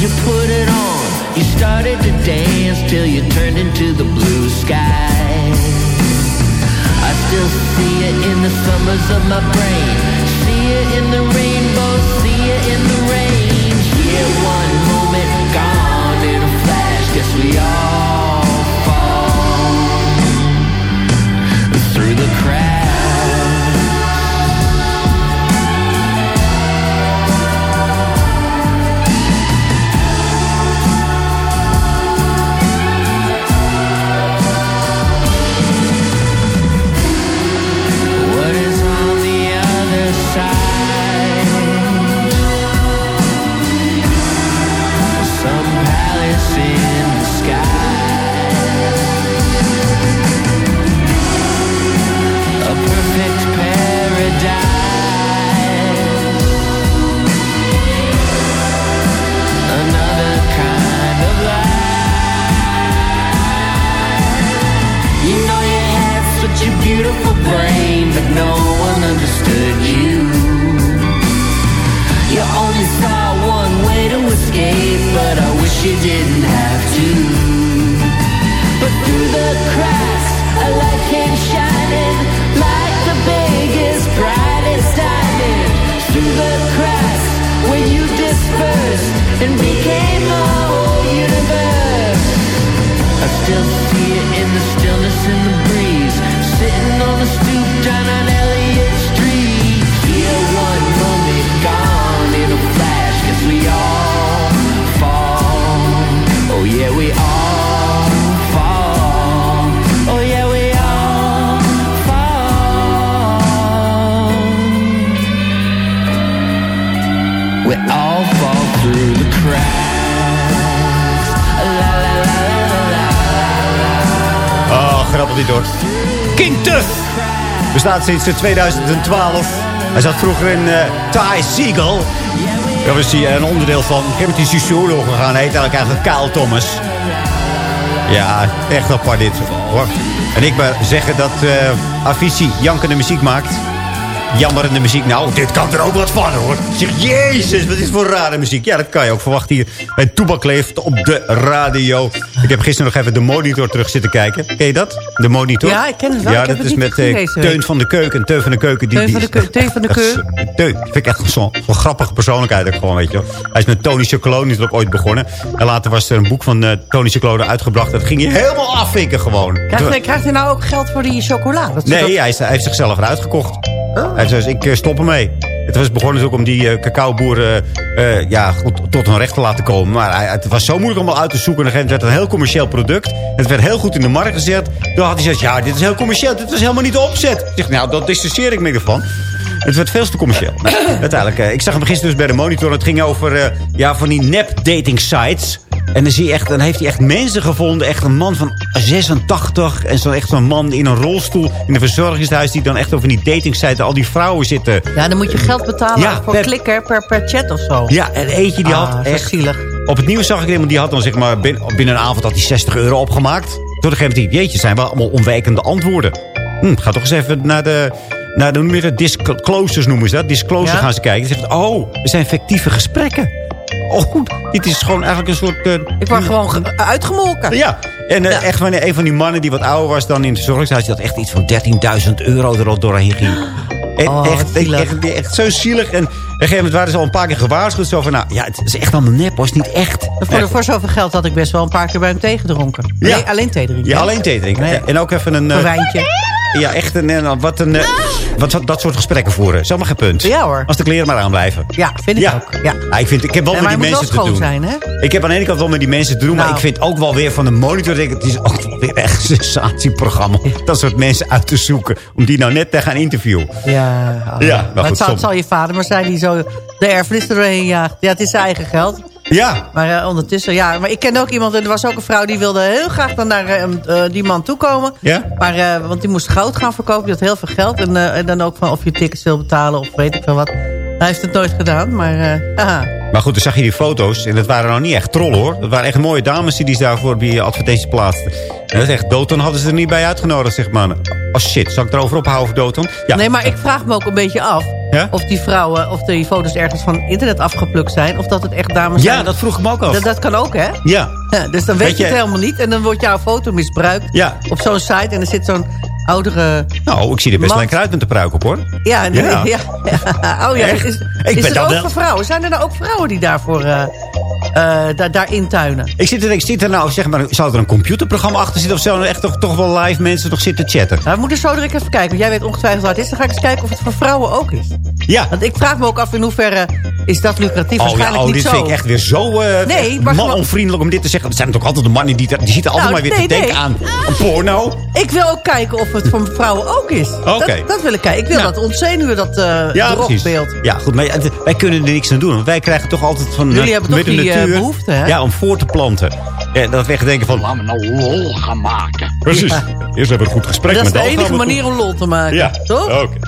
You put it on, you started to dance till you turned into the blue sky. I still see it in the summers of my brain. See it in the rainbow, see it in the rain. Here one moment, gone in a flash. Guess we all bestaat sinds eh, 2012. Hij zat vroeger in eh Ty Siegel. Was hij een onderdeel van. Ik heb met die gegaan. Heet eigenlijk eigenlijk Kyle Thomas. Ja, echt apart dit. Hoor. En ik maar zeggen dat eh Avicii jankende muziek maakt. Jammerende muziek. Nou, dit kan er ook wat van hoor. Zeg, jezus, wat is voor rare muziek. Ja, dat kan je ook verwachten hier bij Toebak Leeft op de radio. Ik heb gisteren nog even de monitor terug zitten kijken. Ken je dat? De monitor? Ja, ik ken het wel. Ja, Ik dat is met eh. Teun van de Keuken. Teun van de Keuken. Die, Teun van de is Keu- Teun van de echt- Keu? Teun. Vind ik echt zo'n zo'n grappige persoonlijkheid ook gewoon, weet je. Hij is met Tony Chocolone natuurlijk ooit begonnen. En later was er een boek van eh, Tony Chocolone uitgebracht. Dat ging hij helemaal afvinken gewoon. Krijgt hij, krijgt hij nou ook geld voor die chocola? Dat Nee, dat- hij, is, hij heeft zichzelf eruit gekocht. Hij zei, ik eh, stop ermee. Het was begonnen natuurlijk om die eh, cacaoboeren eh, ja, tot hun recht te laten komen. Maar het was zo moeilijk om al uit te zoeken. En moment werd het een heel commercieel product. Het werd heel goed in de markt gezet. Toen had hij gezegd, ja, dit is heel commercieel. Dit was helemaal niet de opzet. Ik zeg, nou, dat dissocieer ik me ervan. Het werd veel te commercieel. Nou, uiteindelijk, eh, ik zag hem gisteren dus bij de monitor. Het ging over eh, ja, van die nep-dating sites. En dan, zie je echt, dan heeft hij echt mensen gevonden. Echt een man van 86. En zo echt zo'n man in een rolstoel in een verzorgingshuis. Die dan echt over die datingsites al die vrouwen zitten. Ja, dan moet je geld betalen Ja, voor per- klikken per, per chat of zo. Ja, en eentje die Ah, had echt zielig. op het nieuws zag ik iemand die had dan zeg maar binnen, binnen een avond had hij 60 euro opgemaakt. Toen een gegeven moment, jeetje, zijn wel allemaal onwijkende antwoorden. Hm, ga toch eens even naar de, naar de, hoe noem je dat? disclosures noemen ze dat. Disclosure Ja? gaan ze kijken. Ze zeggen, oh, er zijn fictieve gesprekken. Oh, dit is gewoon eigenlijk een soort... eh, Ik word gewoon ge- uitgemolken. ja, en eh, echt van een van die mannen die wat ouder was dan in de zorghuis... had echt iets van 13.000 euro er al doorheen ging. En Oh, echt, zielig. echt, echt, zo zielig. En op een gegeven moment waren ze al een paar keer gewaarschuwd. Zo van, nou, ja, het is echt allemaal nep, hoor. Het is niet echt. Voor, Echt. voor zoveel geld had ik best wel een paar keer bij hem thee gedronken. Ja. Nee, alleen thee drinken. Ja, alleen thee drinken. Nee. Ja, En ook even een... eh, Een wijntje. Ja, echt een, een- wat een... eh, wat, wat, dat soort gesprekken voeren. Helemaal geen punt. Ja, hoor. Als de kleren maar aan blijven. Ja, vind ik Ja. ook. Ja. Ik, vind, ik heb wel met die mensen te doen. zijn, hè? Ik heb aan de ene kant wel met die mensen te doen. Maar Nou. ik vind ook wel weer van de monitor... denk ik, Het is ook wel weer echt een sensatieprogramma. Dat soort mensen uit te zoeken. Om die nou net te gaan interviewen. Ja, oh. Ja, maar maar goed, het, zal, het zal je vader maar zijn die zo de erfenis er doorheen jaagt. Ja, het is zijn eigen geld. Ja. Maar eh, ondertussen, ja. Maar ik ken ook iemand, en er was ook een vrouw die wilde heel graag dan naar eh, eh, die man toekomen. Ja? Maar, want die moest goud gaan verkopen, die had heel veel geld. En, en dan ook van of je tickets wil betalen of weet ik veel wat. Hij heeft het nooit gedaan, maar. Maar goed, dan zag je die foto's. En dat waren nou niet echt trollen hoor. Dat waren echt mooie dames die die daarvoor die advertenties plaatsten. En dat is echt, Doton hadden ze er niet bij uitgenodigd, zeg maar. Oh shit, zal ik erover ophouden voor Doton? Ja. Nee, maar ik vraag me ook een beetje af... Ja? of die vrouwen, of die foto's ergens van internet afgeplukt zijn... of dat het echt dames zijn. ja, dat vroeg ik me ook af. Dat, dat kan ook, hè? Ja. Ja, dus dan weet, Weet je het helemaal niet. En dan wordt jouw foto misbruikt Ja. op zo'n site. En er zit zo'n oudere... Nou, ik zie er best een kruid met de pruik op hoor. Ja, nee, Ja. ja. ja. Oh ja, is, Ik ben dan ook wel- voor vrouwen? Zijn er nou ook vrouwen die daarvoor eh eh, daar, daar intuinen? Ik zit er, ik zit er nou, zeg maar, zou er een computerprogramma achter zitten... of er echt toch, toch wel live mensen nog zitten chatten? Nou, we moeten zo direct even kijken. Want jij weet ongetwijfeld wat het is. Dan ga ik eens kijken of het voor vrouwen ook is. Ja. Want ik vraag me ook af in hoeverre is dat lucratief. Oh ja, Waarschijnlijk oh, niet dit zo. vind ik echt weer zo eh Nee, man-onvriendelijk om dit te zeggen. Er zijn natuurlijk altijd de mannen die, die zitten altijd Nou, maar weer nee, te denken nee. aan een porno. Ik wil ook kijken of het voor vrouwen ook is. Oké. Dat, dat wil ik kijken. Ik wil Nou. dat ontzenuwen, dat uh, Ja, precies. beeld. Ja, goed, maar wij kunnen er niks aan doen. Want wij krijgen toch altijd van Jullie de, hebben met toch die, eh, behoefte, hè? Ja, om voor te planten. Ja, dat we echt denken van... Laat me nou lol gaan maken. Precies. Ja. Eerst hebben we een goed gesprek Dat is de enige manier om lol te maken. Ja, Toch? oké.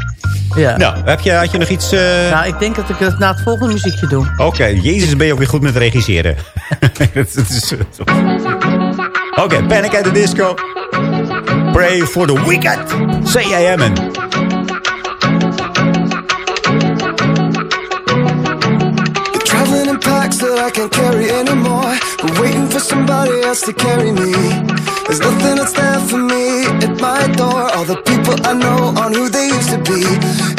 Ja. Nou, heb je, had je nog iets... eh, Nou, ik denk dat ik het na het volgende muziekje doe. Oké, jezus, ben je ook weer goed met regisseren. Oké, Panic at the Disco. Pray for the wicked. Say I can't carry anymore. I'm waiting for somebody else to carry me. There's nothing that's there for me at my door. All the people I know aren't who they used to be.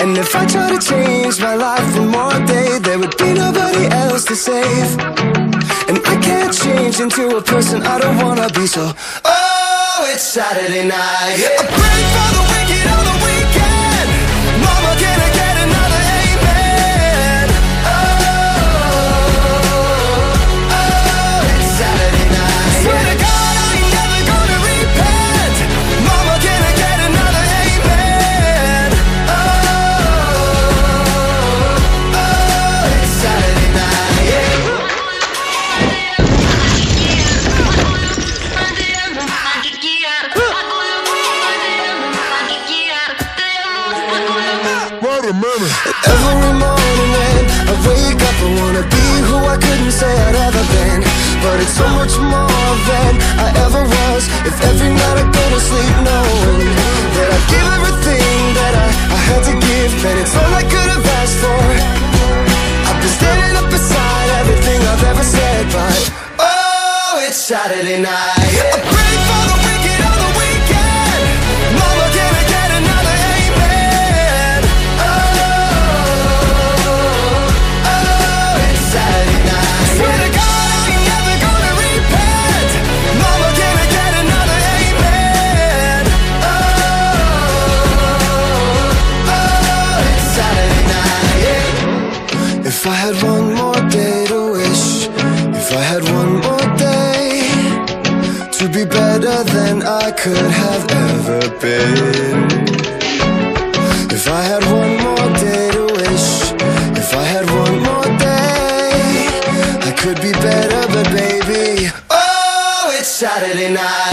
And if I try to change my life one more day, there would be nobody else to save. And I can't change into a person I don't wanna be. So, oh, it's Saturday night. I pray for the wicked on the weekend. Say I'd ever been. But it's so much more than I ever was. If every night I go to sleep knowing that I give everything that I, I had to give, then it's all I could have asked for. I've been standing up beside everything I've ever said, but oh, it's Saturday night. I pray for If I had one more day to wish, if I had one more day to be better than I could have ever been. If I had one more day to wish, if I had one more day, I could be better, but baby, oh, it's Saturday night.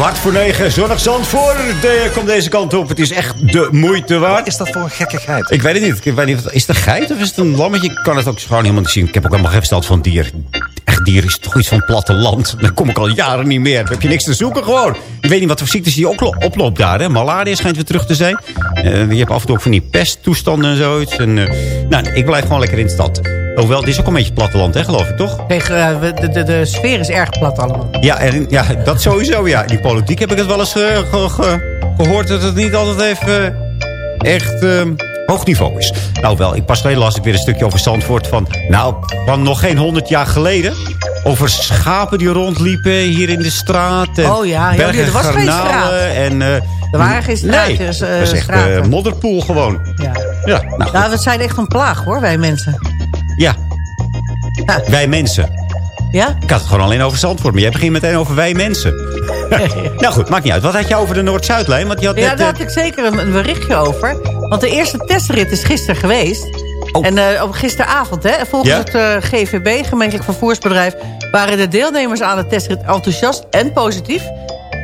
Kwart voor negen, zonnig Zandvoort. De, kom deze kant op. Het is echt de moeite waard. Wat is dat voor een gekkigheid? Ik weet het niet. Ik weet niet is het een geit of is het een lammetje? Ik kan het ook gewoon helemaal niet zien. Ik heb ook helemaal geen verstand van dier. Echt dier is toch iets van platteland. Daar kom ik al jaren niet meer. Dan heb je niks te zoeken gewoon. Je weet niet wat voor ziektes die oplo- oploopt daar. Hè? Malaria schijnt weer terug te zijn. Eh, je hebt af en toe ook van die pesttoestanden en zoiets. En, eh, nou, ik blijf gewoon lekker in de stad. Hoewel, dit is ook een beetje platteland, hè, geloof ik, toch? Tegen, eh, de, de, de sfeer is erg plat allemaal. Ja, en, ja, dat sowieso, ja. Die politiek heb ik het wel eens eh, ge- ge- gehoord... dat het niet altijd even eh, echt eh, hoog niveau is. Nou wel, ik pas geleden las ik weer een stukje over Zandvoort van... nou, van nog geen honderd jaar geleden... over schapen die rondliepen hier in de straat. En Oh ja, ja, er was geen straat. En, Er waren geen straatjes, Nee, dat is echt straten. eh, modderpoel gewoon. Ja. Ja, nou, Nou, we zijn echt een plaag hoor, wij mensen. Ja. Wij mensen. Ja? Ik had het gewoon alleen over Zandvoort, maar jij begint meteen over wij mensen. nou goed, maakt niet uit. Wat had je over de Noord-Zuidlijn? Want je had Ja, net, daar eh, had ik zeker een, een berichtje over. Want de eerste testrit is gisteren geweest. En eh, op gisteravond, hè, volgens Ja? het eh, GVB, gemeentelijk vervoersbedrijf... waren de deelnemers aan de testrit enthousiast en positief.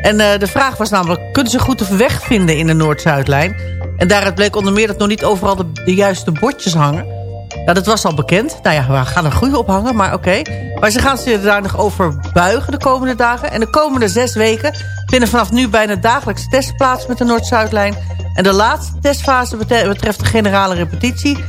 En de vraag was namelijk, kunnen ze goed de weg vinden in de Noord-Zuidlijn? En daaruit bleek onder meer dat nog niet overal de, de juiste bordjes hangen. Ja, dat was al bekend. Nou ja, we gaan er goede ophangen, maar oké. Maar ze gaan zich daar nog over buigen de komende dagen. En de komende zes weken vinden vanaf nu bijna dagelijks tests plaats met de Noord-Zuidlijn. En de laatste testfase betreft de generale repetitie.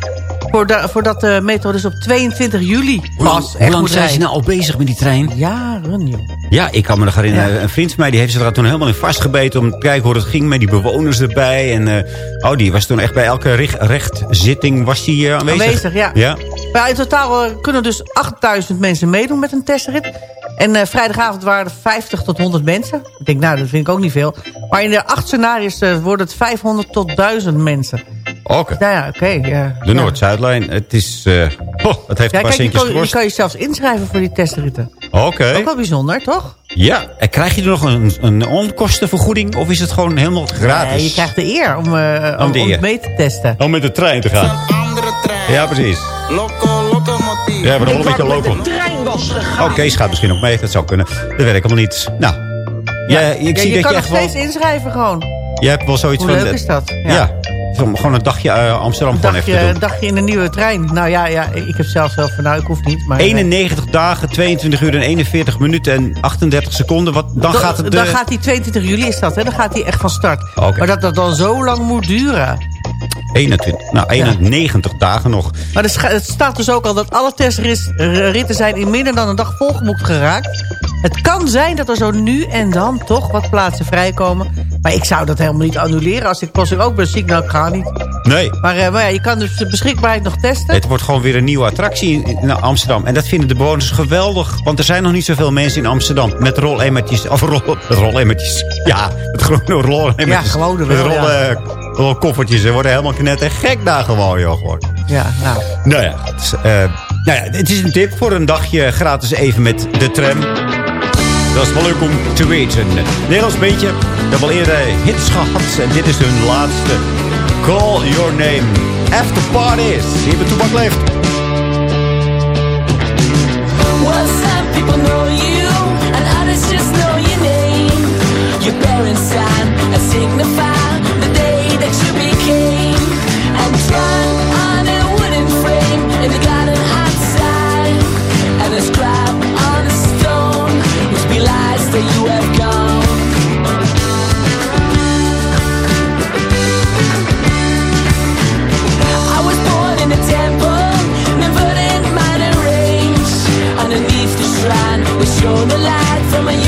Voordat, de metro dus op 22 juli pas hoe lang zijn ze nou al bezig met die trein? Jaren, joh. Ja, ik kan me nog herinneren. Een vriend van mij die heeft zich daar toen helemaal in vastgebeten... om te kijken hoe het ging met die bewoners erbij. En eh, oh, die was toen echt bij elke rechtzitting was die, eh, aanwezig. Aanwezig, ja. ja. Maar in totaal eh, kunnen dus 8000 mensen meedoen met een testrit. En vrijdagavond waren er 50 tot 100 mensen. Ik denk, nou, dat vind ik ook niet veel. Maar in de acht scenario's worden het 500 tot 1000 mensen. Oké. Nou ja, oké. ja. De Noord-Zuidlijn. Het is... eh oh, het heeft Ja, een paar kijk, je centjes kan, je kan je zelfs inschrijven voor die testritten. Oké. Ook wel bijzonder, toch? Ja, en krijg je er nog een, een onkostenvergoeding? Of is het gewoon helemaal gratis? Nee, je krijgt de eer om, eh, Om om, de eer. mee te testen. Om met de trein te gaan. Ja, precies. Ja, maar nog een beetje local. Oh, Kees gaat misschien ook mee. Dat zou kunnen. Dat weet ik helemaal niet. Nou, ja, ik Ja, zie je dat kan je nog echt wel... steeds inschrijven gewoon. Je hebt wel zoiets Hoe van... leuk is dat? Ja. Gewoon een dagje eh, Amsterdam Een dagje, even te een doen. dagje in een nieuwe trein. Nou ja, ja ik heb zelf wel van, nou, ik hoef niet. Maar, eh, 91 dagen, 22 uur en 41 minuten en 38 seconden. Wat, dan gaat het... Dan eh, gaat die 22 juli is dat, hè? Dan gaat die echt van start. Maar dat dat dan zo lang moet duren. 21, nou, 91 dagen nog. Maar het staat dus ook al dat alle testritten zijn in minder dan een dag volgeboekt geraakt. Het kan zijn dat er zo nu en dan toch wat plaatsen vrijkomen. Maar ik zou dat helemaal niet annuleren. Als ik pas ook ben ziek, nou ik ga niet. Nee. Maar, maar ja, je kan dus de beschikbaarheid nog testen. Het wordt gewoon weer een nieuwe attractie in, Amsterdam. En dat vinden de bewoners geweldig. Want er zijn nog niet zoveel mensen in Amsterdam. Met rolemmertjes. Of rol, rolemmertjes. Ja, met gewone rolemmertjes. Ja, gewone Met wel, ja. rollen, rolkoffertjes. Ze worden helemaal knetter gek daar gewoon, joh. Gewoon. Ja, nou. Nou ja, het is, eh, nou ja, het is een tip voor een dagje gratis even met de tram. Dat is wel leuk om te weten. Nederlands beentje. We hebben al eerder hits gehad. En dit is hun laatste. Call Your Name. After Parties. Hier bij Toebak leeft. Well, some people know you, and others just know your name. Your parents sign and signify from my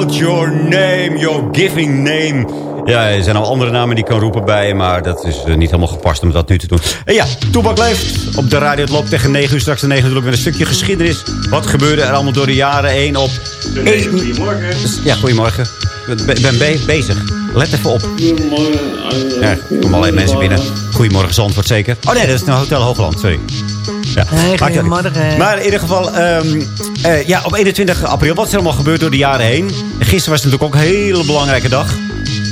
out your name, your giving name. Ja, er zijn al andere namen die ik kan roepen bij, maar dat is eh, niet helemaal gepast om dat nu te doen. En ja, Toebak leeft op de radio. Het loopt tegen 9 uur, straks de 9 uur met een stukje geschiedenis. Wat gebeurde er allemaal door de jaren heen op... Goedemorgen. Ja, goedemorgen. Ik ben, ben be- bezig. Let even op. Ja, er komen allerlei mensen binnen. Goedemorgen, Zandvoort zeker. Oh nee, dat is een Hotel Hoogland, sorry. Ja. Hey, goedemorgen. Maar in ieder geval, ehm, eh, ja, op 21 april, wat is er allemaal gebeurd door de jaren heen? Gisteren was het natuurlijk ook een hele belangrijke dag.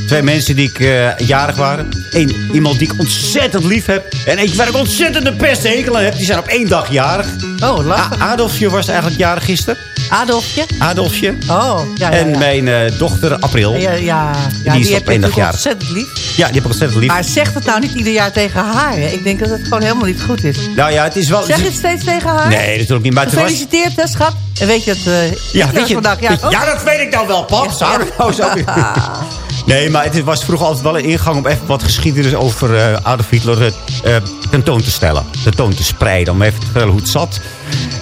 Twee mensen die ik eh, jarig waren. Eén, iemand die ik ontzettend lief heb. En eentje waar ik ontzettend de pesthekel aan heb. Die zijn op één dag jarig. Oh, lachen. Adolfje was eigenlijk jarig gisteren. Adolfje? Adolfje. Oh, ja, ja, En ja. mijn eh, dochter April. Ja, ja, ja, Die die, is op één dag jarig. ontzettend lief. Ja, die heb ik ontzettend lief. Maar zeg het nou niet ieder jaar tegen haar. Hè? Ik denk dat het gewoon helemaal niet goed is. Nou ja, het is wel... Zeg het steeds tegen haar? Nee, natuurlijk niet. Maar het was... Gefeliciteerd, hè, schat. En weet je het... eh Ja, weet je, vandaag ja, dat weet ik nou wel, pap. Nou zo- Nee, maar het was vroeger altijd wel een ingang om even wat geschiedenis over eh, Adolf Hitler eh, tentoon te stellen. Tentoon te spreiden, om even te vertellen hoe het zat.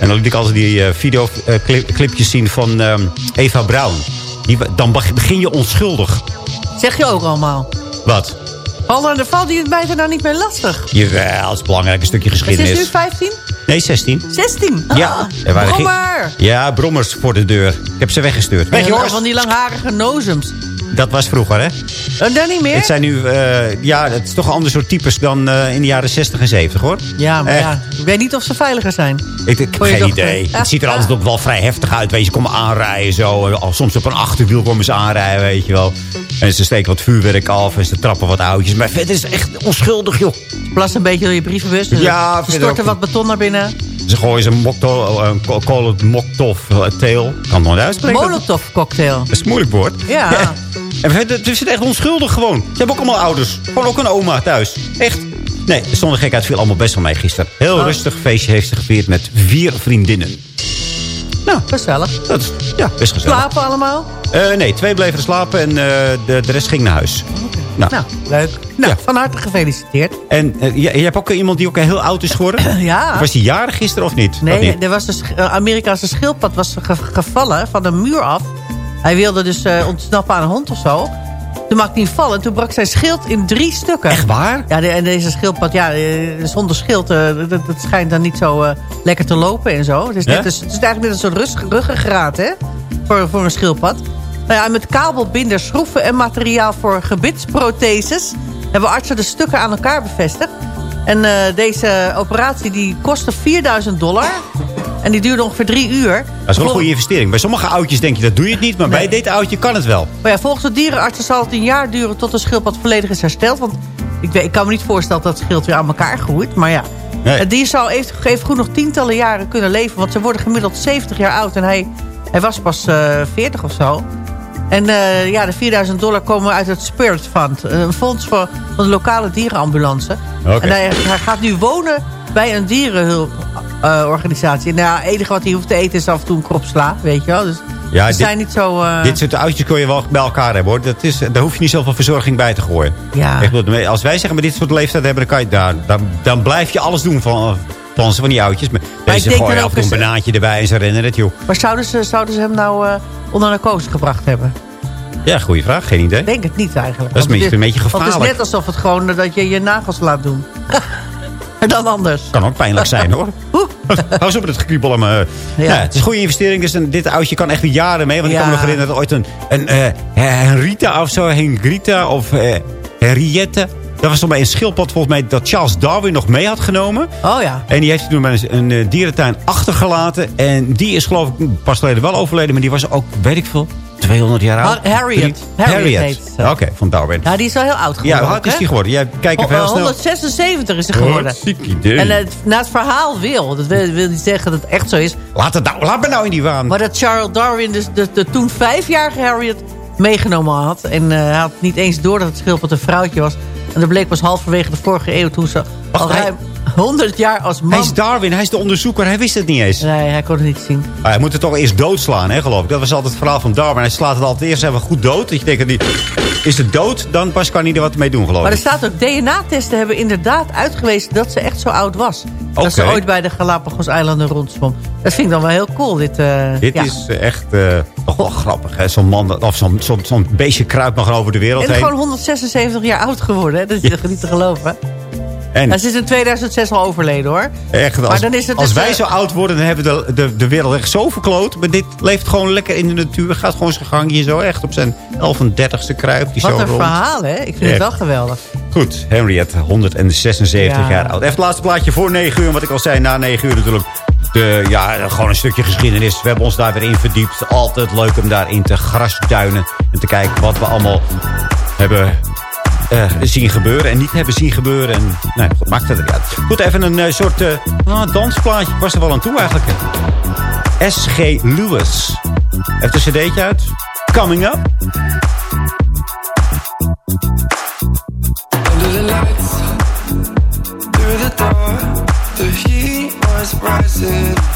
En dan liet ik altijd die eh, videoclipjes zien van Eva Braun. Die, dan beg- begin je onschuldig. Zeg je ook allemaal. Wat? Maar dan valt die het bijna nou niet meer lastig. Jawel, dat is een belangrijk stukje Is ze geschiedenis. nu 15? Nee, 16. 16? Ja, Ah, er waren brommer. Ja, brommers voor de deur. Ik heb ze weggestuurd. Weg, En jongens. Van die langharige nozems. Dat was vroeger, hè? En dan niet meer? Het zijn nu, eh, ja, het is toch een ander soort types dan eh, in de jaren 60 en 70, hoor. Ja, maar Echt. ja, ik weet niet of ze veiliger zijn. Ik, ik heb geen idee. Ah, Het ziet er ah. altijd ook wel vrij heftig uit. Weet je, ze komen aanrijden zo. Soms op een achterwiel komen ze aanrijden, weet je wel. En ze steken wat vuurwerk af en ze trappen wat oudjes. Maar verder is het echt onschuldig, joh. Plas een beetje door je brievenbus. Ja, Ze storten wat beton naar binnen. Ze gooien ze een mokto, een kool- moktof eh. Kan het nooit uitspreken. Molotov cocktail. Dat is een moeilijk woord. Ja. En is echt onschuldig gewoon. Ze hebben ook allemaal ouders. Gewoon ook een oma thuis. Echt. Nee, zonder gekheid viel allemaal best wel mee gisteren. Heel Oh. rustig feestje heeft ze gevierd met vier vriendinnen. Nou, Gezellig. dat is ja, best gezellig. Slapen allemaal? Eh, nee, twee bleven slapen en eh, de, de rest ging naar huis. Nou, Nou, leuk. Nou, van harte gefeliciteerd. En eh, je, je hebt ook iemand die ook heel oud is geworden? Ja. Was die jarig gisteren of niet? Nee, niet? er was een Amerikaanse schildpad was ge- gevallen van een muur af. Hij wilde dus eh, ontsnappen aan een hond of zo. Toen maakte hij een val en toen brak zijn schild in drie stukken. Echt waar? Ja, de- en deze schildpad, ja, eh, zonder schild, eh, dat, dat schijnt dan niet zo lekker te lopen en zo. Het is, net, Ja? dus, het is eigenlijk net een soort rust, ruggengraat, hè, voor, voor een schildpad. Nou ja, met kabelbinders, schroeven en materiaal voor gebitsprotheses... hebben artsen de stukken aan elkaar bevestigd. En deze operatie die kostte 4000 dollar. En die duurde ongeveer drie uur. Dat is wel een goede investering. Bij sommige oudjes denk je, dat doe je het niet. Maar bij dit oudje kan het wel. Maar ja, volgens de dierenartsen zal het een jaar duren tot de schildpad volledig is hersteld. Want ik, weet, ik kan me niet voorstellen dat het schild weer aan elkaar groeit. Maar ja, Nee. het dier zou even, even goed nog tientallen jaren kunnen leven. Want ze worden gemiddeld 70 jaar oud. En hij, hij was pas eh 40 of zo. En eh, ja, de 4000 dollar komen uit het Spirit Fund. Een fonds voor, van de lokale dierenambulance. En hij, hij gaat nu wonen bij een dierenhulporganisatie. en ja, het enige wat hij hoeft te eten is af en toe een krop sla. Weet je wel. Dus Ja, dit- zijn niet zo... eh, Dit soort oudjes kun je wel bij elkaar hebben hoor. Dat is, daar hoef je niet zoveel verzorging bij te gooien. Ja. Ik bedoel, als wij zeggen met dit soort leeftijd hebben, dan, kan je, daar, dan, dan blijf je alles doen van, van, van die oudjes. Maar deze denk gooien af en toe een banaantje erbij en ze rennen het joh. Maar zouden ze, zouden ze hem nou eh, onder narcose gebracht hebben? Ja, goede vraag. Geen idee. Ik denk het niet eigenlijk. Dat is het een beetje Want het is gevaarlijk. net alsof het gewoon dat je je nagels laat doen. en dan anders. Kan ook pijnlijk zijn hoor. Hou eens op met het gekriebel. me. Ja. het is een goede investering. Dus een, dit oudje kan echt weer jaren mee. Want ik kan me nog herinneren dat ooit een, een eh, Henrita of zo. Henrita of eh, Henriette. Dat was toch bij een schildpad volgens mij dat Charles Darwin nog mee had genomen. Oh ja. En die heeft toen bij een, een eh, dierentuin achtergelaten. En die is geloof ik pas geleden wel overleden. Maar die was ook, weet ik veel, 200 jaar oud. Ha- Harriet. Harriet. Oké, van Darwin. Ja, die is wel heel oud Ja, geworden. hoe oud is die geworden? Jij kijkt even Oh, heel eh, snel. 176 is ze geworden. Hartstikke idee. En het, na het verhaal wil, dat wil, wil niet zeggen dat het echt zo is. Laat, het nou, laat me nou in die waan. Maar dat Charles Darwin dus de, de toen vijfjarige Harriet meegenomen had. En eh, hij had niet eens door dat het schildpad een vrouwtje was. En dat bleek pas halverwege de vorige eeuw toen ze al hij- ruim 100 jaar als man... Hij is Darwin, hij is de onderzoeker. Hij wist het niet eens. Nee, hij kon het niet zien. Maar hij moet het toch eerst doodslaan, hè, geloof ik. Dat was altijd het verhaal van Darwin. Hij slaat het altijd eerst even goed dood. Dat je denkt, die, is het dood? Dan pas kan hij er wat mee doen, geloof Maar er ik. staat ook, DNA-testen hebben inderdaad uitgewezen dat ze echt zo oud was. Dat ze ooit bij de Galapagos-eilanden rondzwom. Dat vind ik dan wel heel cool. Dit, eh, Dit ja. is eh, echt eh, toch wel grappig. Zo'n man, of zo'n zo'n zo'n beestje kruipt nog over de wereld En heen. gewoon 176 jaar oud geworden. Hè? Dat is niet te geloven. En ze is in 2006 al overleden hoor. echt, als, maar dan is het als dus, wij eh, zo oud worden, dan hebben we de, de, de wereld echt zo verkloot. Maar dit leeft gewoon lekker in de natuur. Gaat gewoon zijn gangje zo echt op zijn 31ste kruipt. Die Wat zo een rond. verhaal hè. Ik vind Echt. het wel geweldig. Goed, Henriette, 176 Ja. jaar oud. Even het laatste plaatje voor 9 uur. Wat ik al zei, na 9 uur natuurlijk. De, ja, gewoon een stukje geschiedenis. We hebben ons daar weer in verdiept. Altijd leuk om daarin te grasduinen. En te kijken wat we allemaal hebben eh, zien gebeuren. En niet hebben zien gebeuren. En nee, goed, maakt het uit. Goed, even een eh, soort nou, dansplaatje. Was er wel aan toe eigenlijk. S.G. Lewis. Even een cd'tje uit. Coming Up. Under the lights, through the door, the heat was rising.